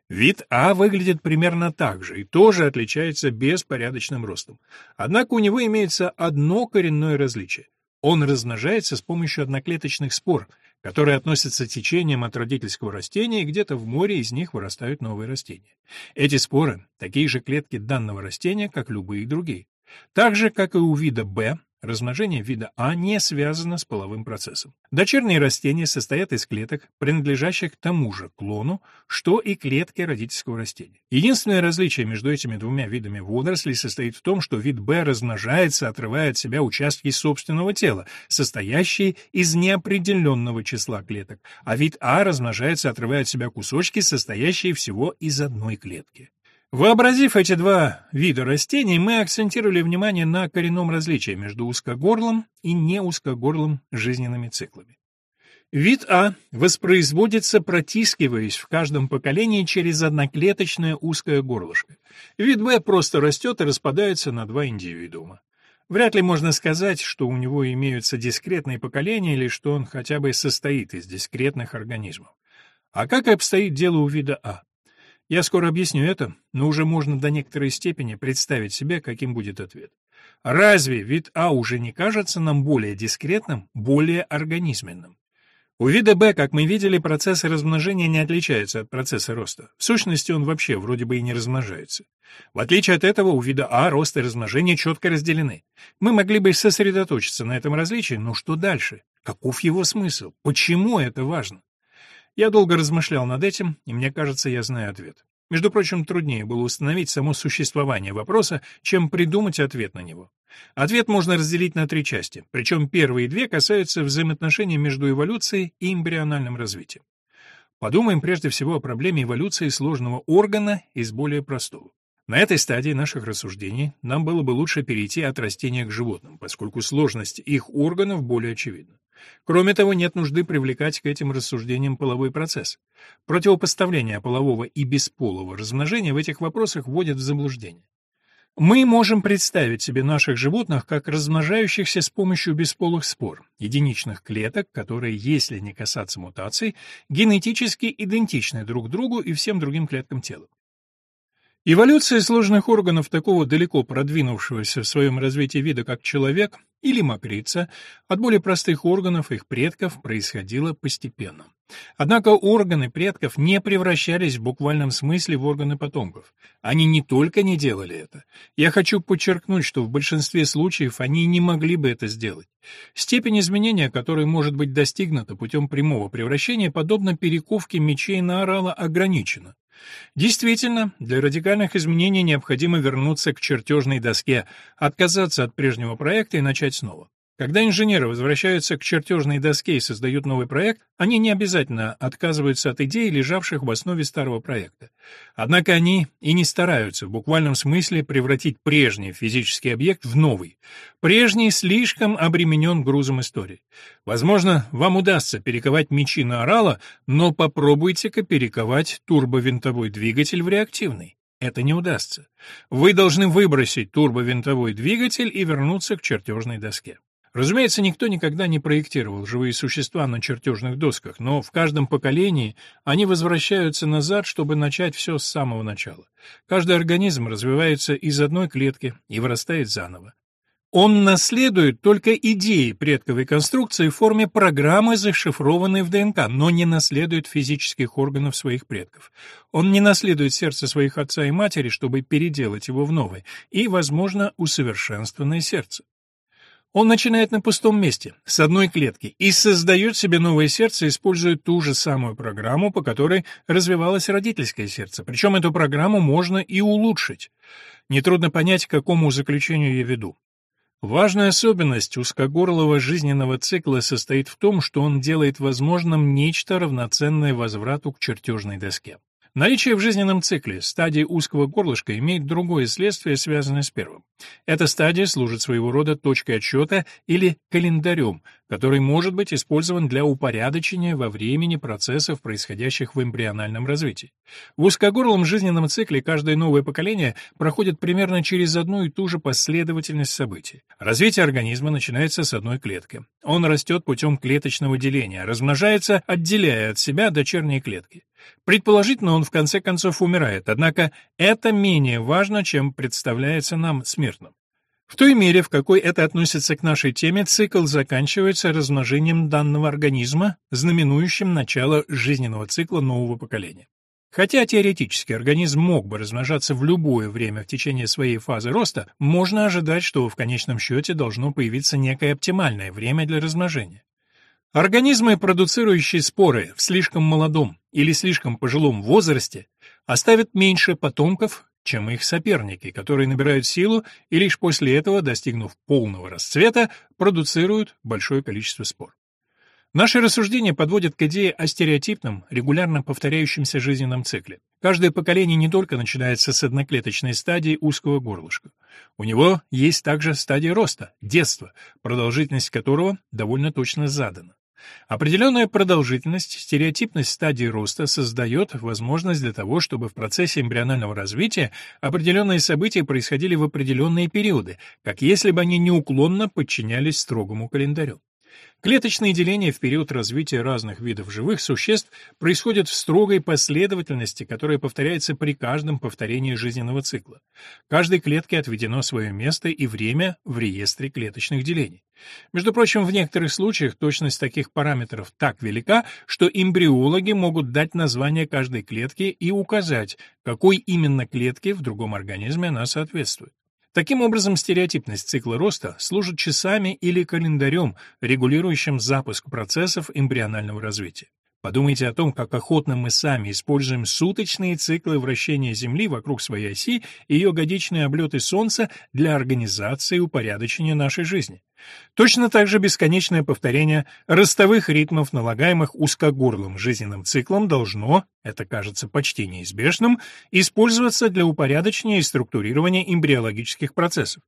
Вид А выглядит примерно так же и тоже отличается беспорядочным ростом. Однако у него имеется одно коренное различие. Он размножается с помощью одноклеточных спор, которые относятся течением от родительского растения, и где-то в море из них вырастают новые растения. Эти споры – такие же клетки данного растения, как любые другие. Так же, как и у вида Б, размножение вида А не связано с половым процессом. Дочерние растения состоят из клеток, принадлежащих тому же клону, что и клетки родительского растения. Единственное различие между этими двумя видами водорослей состоит в том, что вид Б размножается, отрывая от себя участки собственного тела, состоящие из неопределенного числа клеток, а вид А размножается, отрывая от себя кусочки, состоящие всего из одной клетки. Вообразив эти два вида растений, мы акцентировали внимание на коренном различии между узкогорлым и неузкогорлым жизненными циклами. Вид А воспроизводится, протискиваясь в каждом поколении через одноклеточное узкое горлышко. Вид Б просто растет и распадается на два индивидуума. Вряд ли можно сказать, что у него имеются дискретные поколения или что он хотя бы состоит из дискретных организмов. А как обстоит дело у вида А? Я скоро объясню это, но уже можно до некоторой степени представить себе, каким будет ответ. Разве вид А уже не кажется нам более дискретным, более организменным? У вида Б, как мы видели, процесс размножения не отличается от процесса роста. В сущности, он вообще вроде бы и не размножается. В отличие от этого, у вида А рост и размножение четко разделены. Мы могли бы сосредоточиться на этом различии, но что дальше? Каков его смысл? Почему это важно? Я долго размышлял над этим, и мне кажется, я знаю ответ. Между прочим, труднее было установить само существование вопроса, чем придумать ответ на него. Ответ можно разделить на три части, причем первые две касаются взаимоотношений между эволюцией и эмбриональным развитием. Подумаем прежде всего о проблеме эволюции сложного органа из более простого. На этой стадии наших рассуждений нам было бы лучше перейти от растения к животным, поскольку сложность их органов более очевидна. Кроме того, нет нужды привлекать к этим рассуждениям половой процесс. Противопоставление полового и бесполого размножения в этих вопросах вводит в заблуждение. Мы можем представить себе наших животных как размножающихся с помощью бесполых спор, единичных клеток, которые, если не касаться мутаций, генетически идентичны друг другу и всем другим клеткам тела. Эволюция сложных органов такого далеко продвинувшегося в своем развитии вида, как человек или мокрица, от более простых органов их предков происходила постепенно. Однако органы предков не превращались в буквальном смысле в органы потомков. Они не только не делали это. Я хочу подчеркнуть, что в большинстве случаев они не могли бы это сделать. Степень изменения, которая может быть достигнута путем прямого превращения, подобно перековке мечей на орала, ограничена. Действительно, для радикальных изменений необходимо вернуться к чертежной доске, отказаться от прежнего проекта и начать снова. Когда инженеры возвращаются к чертежной доске и создают новый проект, они не обязательно отказываются от идей, лежавших в основе старого проекта. Однако они и не стараются в буквальном смысле превратить прежний физический объект в новый. Прежний слишком обременен грузом истории. Возможно, вам удастся перековать мечи на орала, но попробуйте-ка перековать турбовинтовой двигатель в реактивный. Это не удастся. Вы должны выбросить турбовинтовой двигатель и вернуться к чертежной доске. Разумеется, никто никогда не проектировал живые существа на чертежных досках, но в каждом поколении они возвращаются назад, чтобы начать все с самого начала. Каждый организм развивается из одной клетки и вырастает заново. Он наследует только идеи предковой конструкции в форме программы, зашифрованной в ДНК, но не наследует физических органов своих предков. Он не наследует сердце своих отца и матери, чтобы переделать его в новое, и, возможно, усовершенствованное сердце. Он начинает на пустом месте, с одной клетки, и создает себе новое сердце, используя ту же самую программу, по которой развивалось родительское сердце. Причем эту программу можно и улучшить. Нетрудно понять, к какому заключению я веду. Важная особенность узкогорлого жизненного цикла состоит в том, что он делает возможным нечто равноценное возврату к чертежной доске. Наличие в жизненном цикле стадии узкого горлышка имеет другое следствие, связанное с первым. Эта стадия служит своего рода точкой отсчета или календарем, который может быть использован для упорядочения во времени процессов, происходящих в эмбриональном развитии. В узкогорлом жизненном цикле каждое новое поколение проходит примерно через одну и ту же последовательность событий. Развитие организма начинается с одной клетки. Он растет путем клеточного деления, размножается, отделяя от себя дочерние клетки. Предположительно, он в конце концов умирает, однако это менее важно, чем представляется нам смертным. В той мере, в какой это относится к нашей теме, цикл заканчивается размножением данного организма, знаменующим начало жизненного цикла нового поколения. Хотя теоретически организм мог бы размножаться в любое время в течение своей фазы роста, можно ожидать, что в конечном счете должно появиться некое оптимальное время для размножения. Организмы, продуцирующие споры в слишком молодом или слишком пожилом возрасте, оставят меньше потомков, чем их соперники, которые набирают силу и лишь после этого, достигнув полного расцвета, продуцируют большое количество спор. Наши рассуждения подводят к идее о стереотипном, регулярно повторяющемся жизненном цикле. Каждое поколение не только начинается с одноклеточной стадии узкого горлышка. У него есть также стадия роста, детства, продолжительность которого довольно точно задана. Определенная продолжительность, стереотипность стадии роста создает возможность для того, чтобы в процессе эмбрионального развития определенные события происходили в определенные периоды, как если бы они неуклонно подчинялись строгому календарю. Клеточные деления в период развития разных видов живых существ происходят в строгой последовательности, которая повторяется при каждом повторении жизненного цикла. Каждой клетке отведено свое место и время в реестре клеточных делений. Между прочим, в некоторых случаях точность таких параметров так велика, что эмбриологи могут дать название каждой клетке и указать, какой именно клетке в другом организме она соответствует. Таким образом, стереотипность цикла роста служит часами или календарем, регулирующим запуск процессов эмбрионального развития. Подумайте о том, как охотно мы сами используем суточные циклы вращения Земли вокруг своей оси и ее годичные облеты Солнца для организации и упорядочения нашей жизни. Точно так же бесконечное повторение ростовых ритмов, налагаемых узкогорлым жизненным циклом, должно, это кажется почти неизбежным, использоваться для упорядочения и структурирования эмбриологических процессов.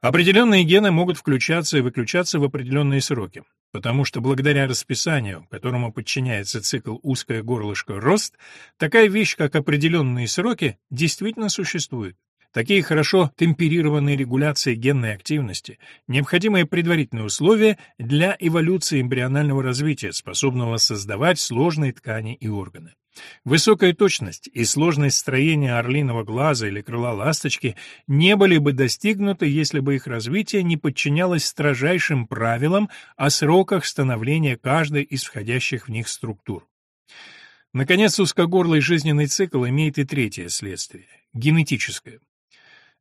Определенные гены могут включаться и выключаться в определенные сроки, потому что благодаря расписанию, которому подчиняется цикл узкое горлышко рост, такая вещь, как определенные сроки, действительно существует. Такие хорошо темперированные регуляции генной активности – необходимые предварительные условия для эволюции эмбрионального развития, способного создавать сложные ткани и органы. Высокая точность и сложность строения орлиного глаза или крыла ласточки не были бы достигнуты, если бы их развитие не подчинялось строжайшим правилам о сроках становления каждой из входящих в них структур. Наконец, узкогорлый жизненный цикл имеет и третье следствие – генетическое.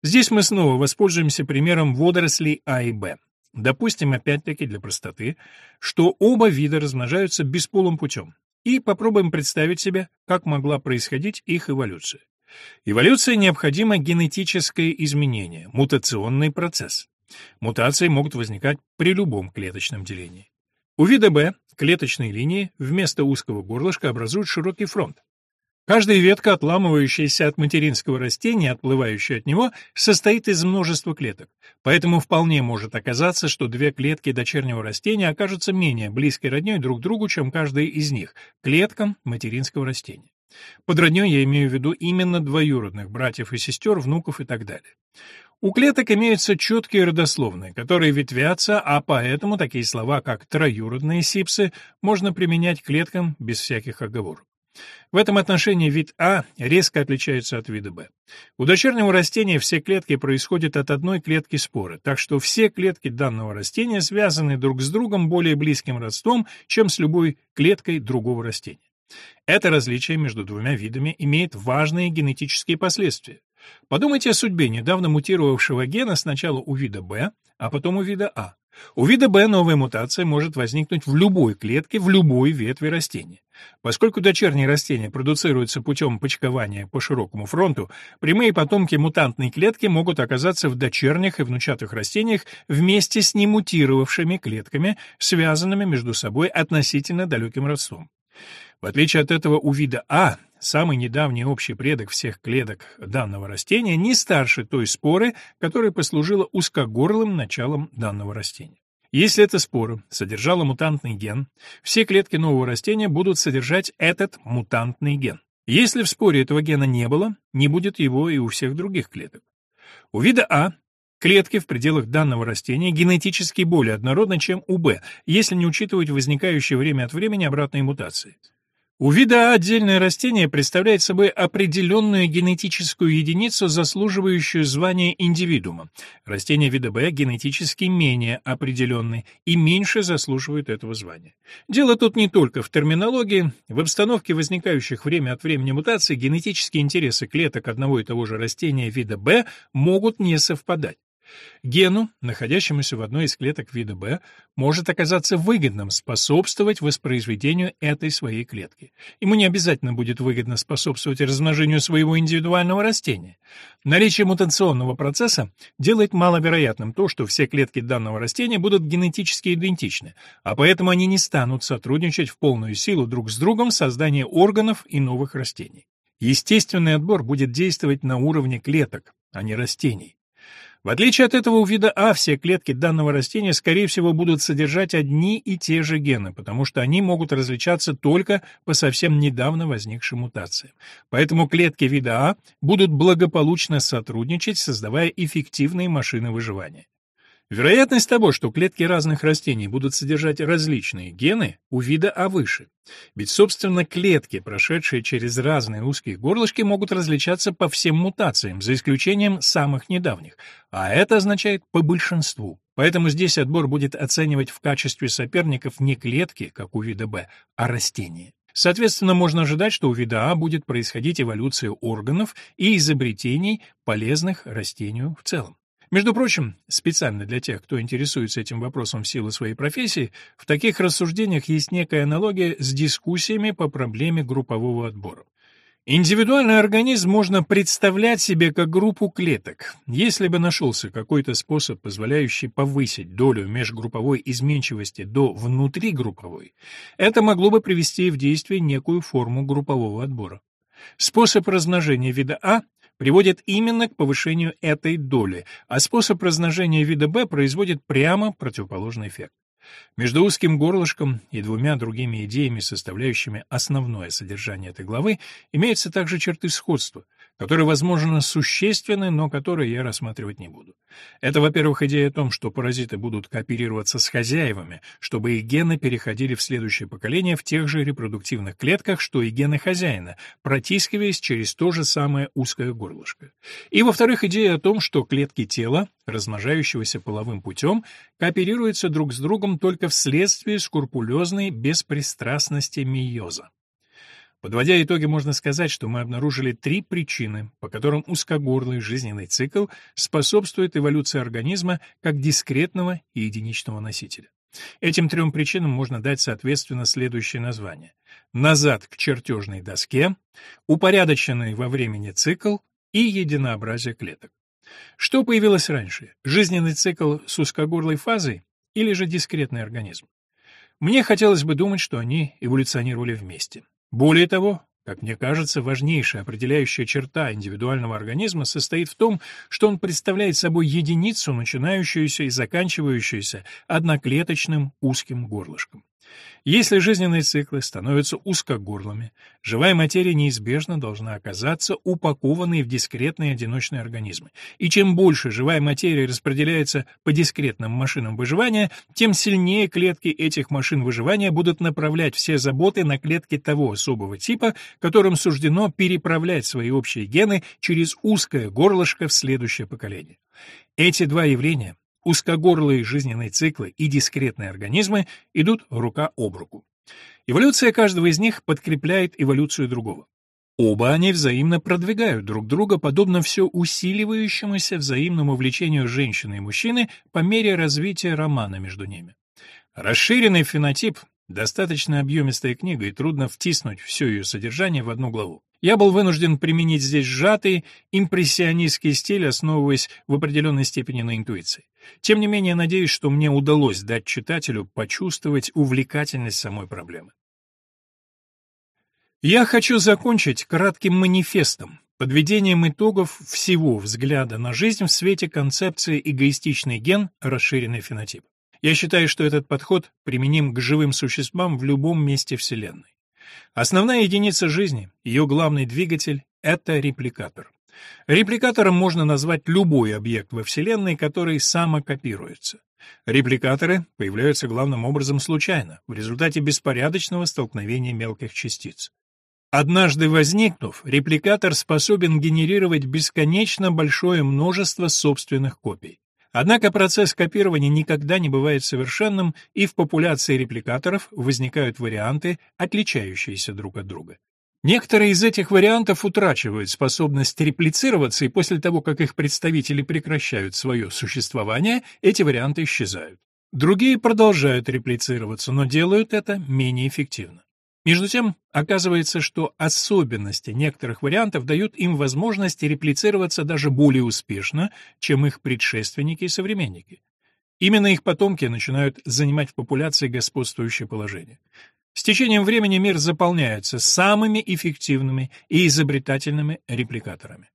Здесь мы снова воспользуемся примером водорослей А и Б. Допустим, опять-таки для простоты, что оба вида размножаются бесполым путем, и попробуем представить себе, как могла происходить их эволюция. Эволюция необходимо генетическое изменение, мутационный процесс. Мутации могут возникать при любом клеточном делении. У вида Б клеточные линии вместо узкого горлышка образуют широкий фронт. Каждая ветка, отламывающаяся от материнского растения, отплывающая от него, состоит из множества клеток. Поэтому вполне может оказаться, что две клетки дочернего растения окажутся менее близкой роднёй друг другу, чем каждая из них, клеткам материнского растения. Под роднёй я имею в виду именно двоюродных братьев и сестер, внуков и так далее. У клеток имеются четкие родословные, которые ветвятся, а поэтому такие слова, как троюродные сипсы, можно применять к клеткам без всяких оговорок. В этом отношении вид А резко отличается от вида Б. У дочернего растения все клетки происходят от одной клетки споры, так что все клетки данного растения связаны друг с другом более близким родством, чем с любой клеткой другого растения. Это различие между двумя видами имеет важные генетические последствия. Подумайте о судьбе недавно мутировавшего гена сначала у вида Б, а потом у вида А. У вида Б новая мутация может возникнуть в любой клетке, в любой ветви растения. Поскольку дочерние растения продуцируются путем почкования по широкому фронту, прямые потомки мутантной клетки могут оказаться в дочерних и внучатых растениях вместе с немутировавшими клетками, связанными между собой относительно далеким родством. В отличие от этого у вида А, самый недавний общий предок всех клеток данного растения не старше той споры, которая послужила узкогорлым началом данного растения. Если эта спора содержала мутантный ген, все клетки нового растения будут содержать этот мутантный ген. Если в споре этого гена не было, не будет его и у всех других клеток. У вида А Клетки в пределах данного растения генетически более однородны, чем у Б, если не учитывать возникающие время от времени обратные мутации. У вида отдельное растение представляет собой определенную генетическую единицу, заслуживающую звания индивидуума. Растения вида Б генетически менее определенные и меньше заслуживают этого звания. Дело тут не только в терминологии. В обстановке возникающих время от времени мутаций генетические интересы клеток одного и того же растения вида Б могут не совпадать. Гену, находящемуся в одной из клеток вида B, может оказаться выгодным способствовать воспроизведению этой своей клетки. Ему не обязательно будет выгодно способствовать размножению своего индивидуального растения. Наличие мутационного процесса делает маловероятным то, что все клетки данного растения будут генетически идентичны, а поэтому они не станут сотрудничать в полную силу друг с другом в создании органов и новых растений. Естественный отбор будет действовать на уровне клеток, а не растений. В отличие от этого у вида А все клетки данного растения, скорее всего, будут содержать одни и те же гены, потому что они могут различаться только по совсем недавно возникшим мутациям. Поэтому клетки вида А будут благополучно сотрудничать, создавая эффективные машины выживания. Вероятность того, что клетки разных растений будут содержать различные гены, у вида А выше. Ведь, собственно, клетки, прошедшие через разные узкие горлышки, могут различаться по всем мутациям, за исключением самых недавних, а это означает по большинству. Поэтому здесь отбор будет оценивать в качестве соперников не клетки, как у вида Б, а растения. Соответственно, можно ожидать, что у вида А будет происходить эволюция органов и изобретений, полезных растению в целом. Между прочим, специально для тех, кто интересуется этим вопросом в силу своей профессии, в таких рассуждениях есть некая аналогия с дискуссиями по проблеме группового отбора. Индивидуальный организм можно представлять себе как группу клеток. Если бы нашелся какой-то способ, позволяющий повысить долю межгрупповой изменчивости до внутригрупповой, это могло бы привести в действие некую форму группового отбора. Способ размножения вида А приводит именно к повышению этой доли, а способ размножения вида B производит прямо противоположный эффект. Между узким горлышком и двумя другими идеями, составляющими основное содержание этой главы, имеются также черты сходства — которые, возможно, существенны, но которые я рассматривать не буду. Это, во-первых, идея о том, что паразиты будут кооперироваться с хозяевами, чтобы их гены переходили в следующее поколение в тех же репродуктивных клетках, что и гены хозяина, протискиваясь через то же самое узкое горлышко. И, во-вторых, идея о том, что клетки тела, размножающегося половым путем, кооперируются друг с другом только вследствие скрупулезной беспристрастности мейоза. Подводя итоги, можно сказать, что мы обнаружили три причины, по которым узкогорлый жизненный цикл способствует эволюции организма как дискретного и единичного носителя. Этим трем причинам можно дать соответственно следующее название. Назад к чертежной доске, упорядоченный во времени цикл и единообразие клеток. Что появилось раньше, жизненный цикл с узкогорлой фазой или же дискретный организм? Мне хотелось бы думать, что они эволюционировали вместе. Более того, как мне кажется, важнейшая определяющая черта индивидуального организма состоит в том, что он представляет собой единицу, начинающуюся и заканчивающуюся одноклеточным узким горлышком. Если жизненные циклы становятся узкогорлыми, живая материя неизбежно должна оказаться упакованной в дискретные одиночные организмы. И чем больше живая материя распределяется по дискретным машинам выживания, тем сильнее клетки этих машин выживания будут направлять все заботы на клетки того особого типа, которым суждено переправлять свои общие гены через узкое горлышко в следующее поколение. Эти два явления узкогорлые жизненные циклы и дискретные организмы идут рука об руку. Эволюция каждого из них подкрепляет эволюцию другого. Оба они взаимно продвигают друг друга, подобно все усиливающемуся взаимному влечению женщины и мужчины по мере развития романа между ними. Расширенный фенотип — достаточно объемистая книга, и трудно втиснуть все ее содержание в одну главу. Я был вынужден применить здесь сжатый, импрессионистский стиль, основываясь в определенной степени на интуиции. Тем не менее, надеюсь, что мне удалось дать читателю почувствовать увлекательность самой проблемы. Я хочу закончить кратким манифестом, подведением итогов всего взгляда на жизнь в свете концепции эгоистичный ген, расширенный фенотип. Я считаю, что этот подход применим к живым существам в любом месте Вселенной. Основная единица жизни, ее главный двигатель — это репликатор. Репликатором можно назвать любой объект во Вселенной, который самокопируется. Репликаторы появляются главным образом случайно, в результате беспорядочного столкновения мелких частиц. Однажды возникнув, репликатор способен генерировать бесконечно большое множество собственных копий. Однако процесс копирования никогда не бывает совершенным, и в популяции репликаторов возникают варианты, отличающиеся друг от друга. Некоторые из этих вариантов утрачивают способность реплицироваться, и после того, как их представители прекращают свое существование, эти варианты исчезают. Другие продолжают реплицироваться, но делают это менее эффективно. Между тем, оказывается, что особенности некоторых вариантов дают им возможность реплицироваться даже более успешно, чем их предшественники и современники. Именно их потомки начинают занимать в популяции господствующее положение. С течением времени мир заполняется самыми эффективными и изобретательными репликаторами.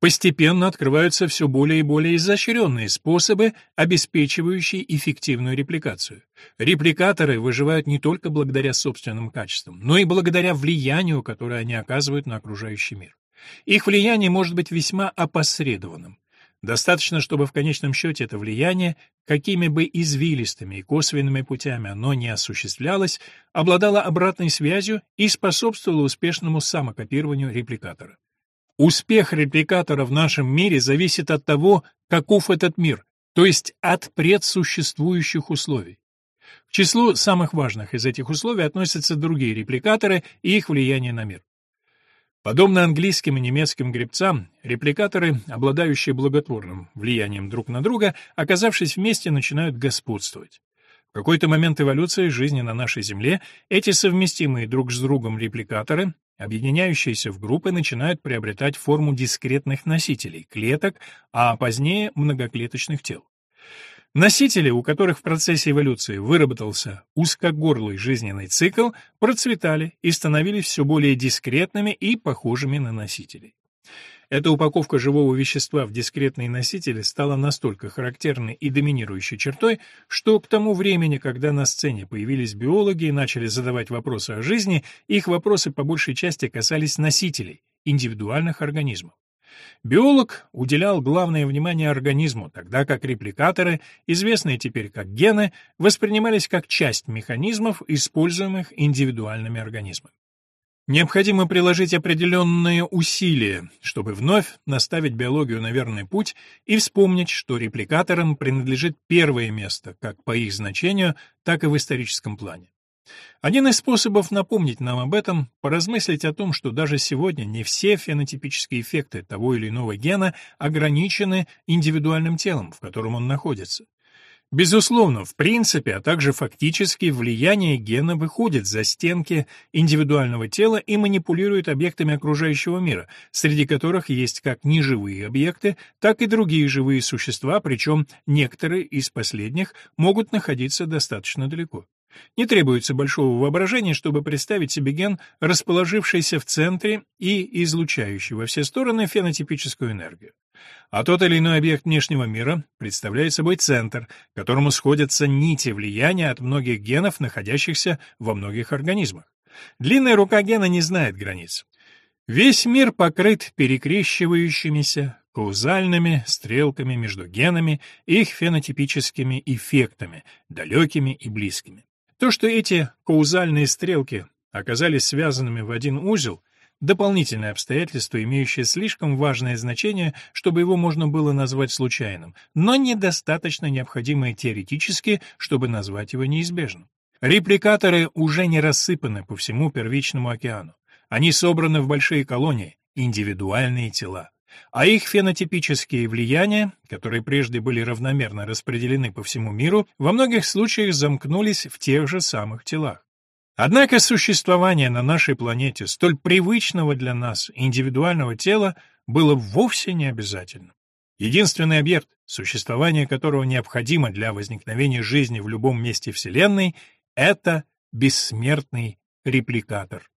Постепенно открываются все более и более изощренные способы, обеспечивающие эффективную репликацию. Репликаторы выживают не только благодаря собственным качествам, но и благодаря влиянию, которое они оказывают на окружающий мир. Их влияние может быть весьма опосредованным. Достаточно, чтобы в конечном счете это влияние, какими бы извилистыми и косвенными путями оно не осуществлялось, обладало обратной связью и способствовало успешному самокопированию репликатора. Успех репликатора в нашем мире зависит от того, каков этот мир, то есть от предсуществующих условий. К числу самых важных из этих условий относятся другие репликаторы и их влияние на мир. Подобно английским и немецким гребцам, репликаторы, обладающие благотворным влиянием друг на друга, оказавшись вместе, начинают господствовать. В какой-то момент эволюции жизни на нашей Земле эти совместимые друг с другом репликаторы Объединяющиеся в группы начинают приобретать форму дискретных носителей, клеток, а позднее многоклеточных тел. Носители, у которых в процессе эволюции выработался узкогорлый жизненный цикл, процветали и становились все более дискретными и похожими на носителей. Эта упаковка живого вещества в дискретные носители стала настолько характерной и доминирующей чертой, что к тому времени, когда на сцене появились биологи и начали задавать вопросы о жизни, их вопросы по большей части касались носителей, индивидуальных организмов. Биолог уделял главное внимание организму, тогда как репликаторы, известные теперь как гены, воспринимались как часть механизмов, используемых индивидуальными организмами. Необходимо приложить определенные усилия, чтобы вновь наставить биологию на верный путь и вспомнить, что репликаторам принадлежит первое место как по их значению, так и в историческом плане. Один из способов напомнить нам об этом — поразмыслить о том, что даже сегодня не все фенотипические эффекты того или иного гена ограничены индивидуальным телом, в котором он находится. Безусловно, в принципе, а также фактически влияние гена выходит за стенки индивидуального тела и манипулирует объектами окружающего мира, среди которых есть как неживые объекты, так и другие живые существа, причем некоторые из последних могут находиться достаточно далеко. Не требуется большого воображения, чтобы представить себе ген, расположившийся в центре и излучающий во все стороны фенотипическую энергию. А тот или иной объект внешнего мира представляет собой центр, к которому сходятся нити влияния от многих генов, находящихся во многих организмах. Длинная рука гена не знает границ. Весь мир покрыт перекрещивающимися, каузальными стрелками между генами и их фенотипическими эффектами, далекими и близкими. То, что эти каузальные стрелки оказались связанными в один узел, дополнительное обстоятельство, имеющее слишком важное значение, чтобы его можно было назвать случайным, но недостаточно необходимое теоретически, чтобы назвать его неизбежным. Репликаторы уже не рассыпаны по всему первичному океану. Они собраны в большие колонии, индивидуальные тела а их фенотипические влияния, которые прежде были равномерно распределены по всему миру, во многих случаях замкнулись в тех же самых телах. Однако существование на нашей планете столь привычного для нас индивидуального тела было вовсе не обязательно. Единственный объект, существование которого необходимо для возникновения жизни в любом месте Вселенной, это бессмертный репликатор.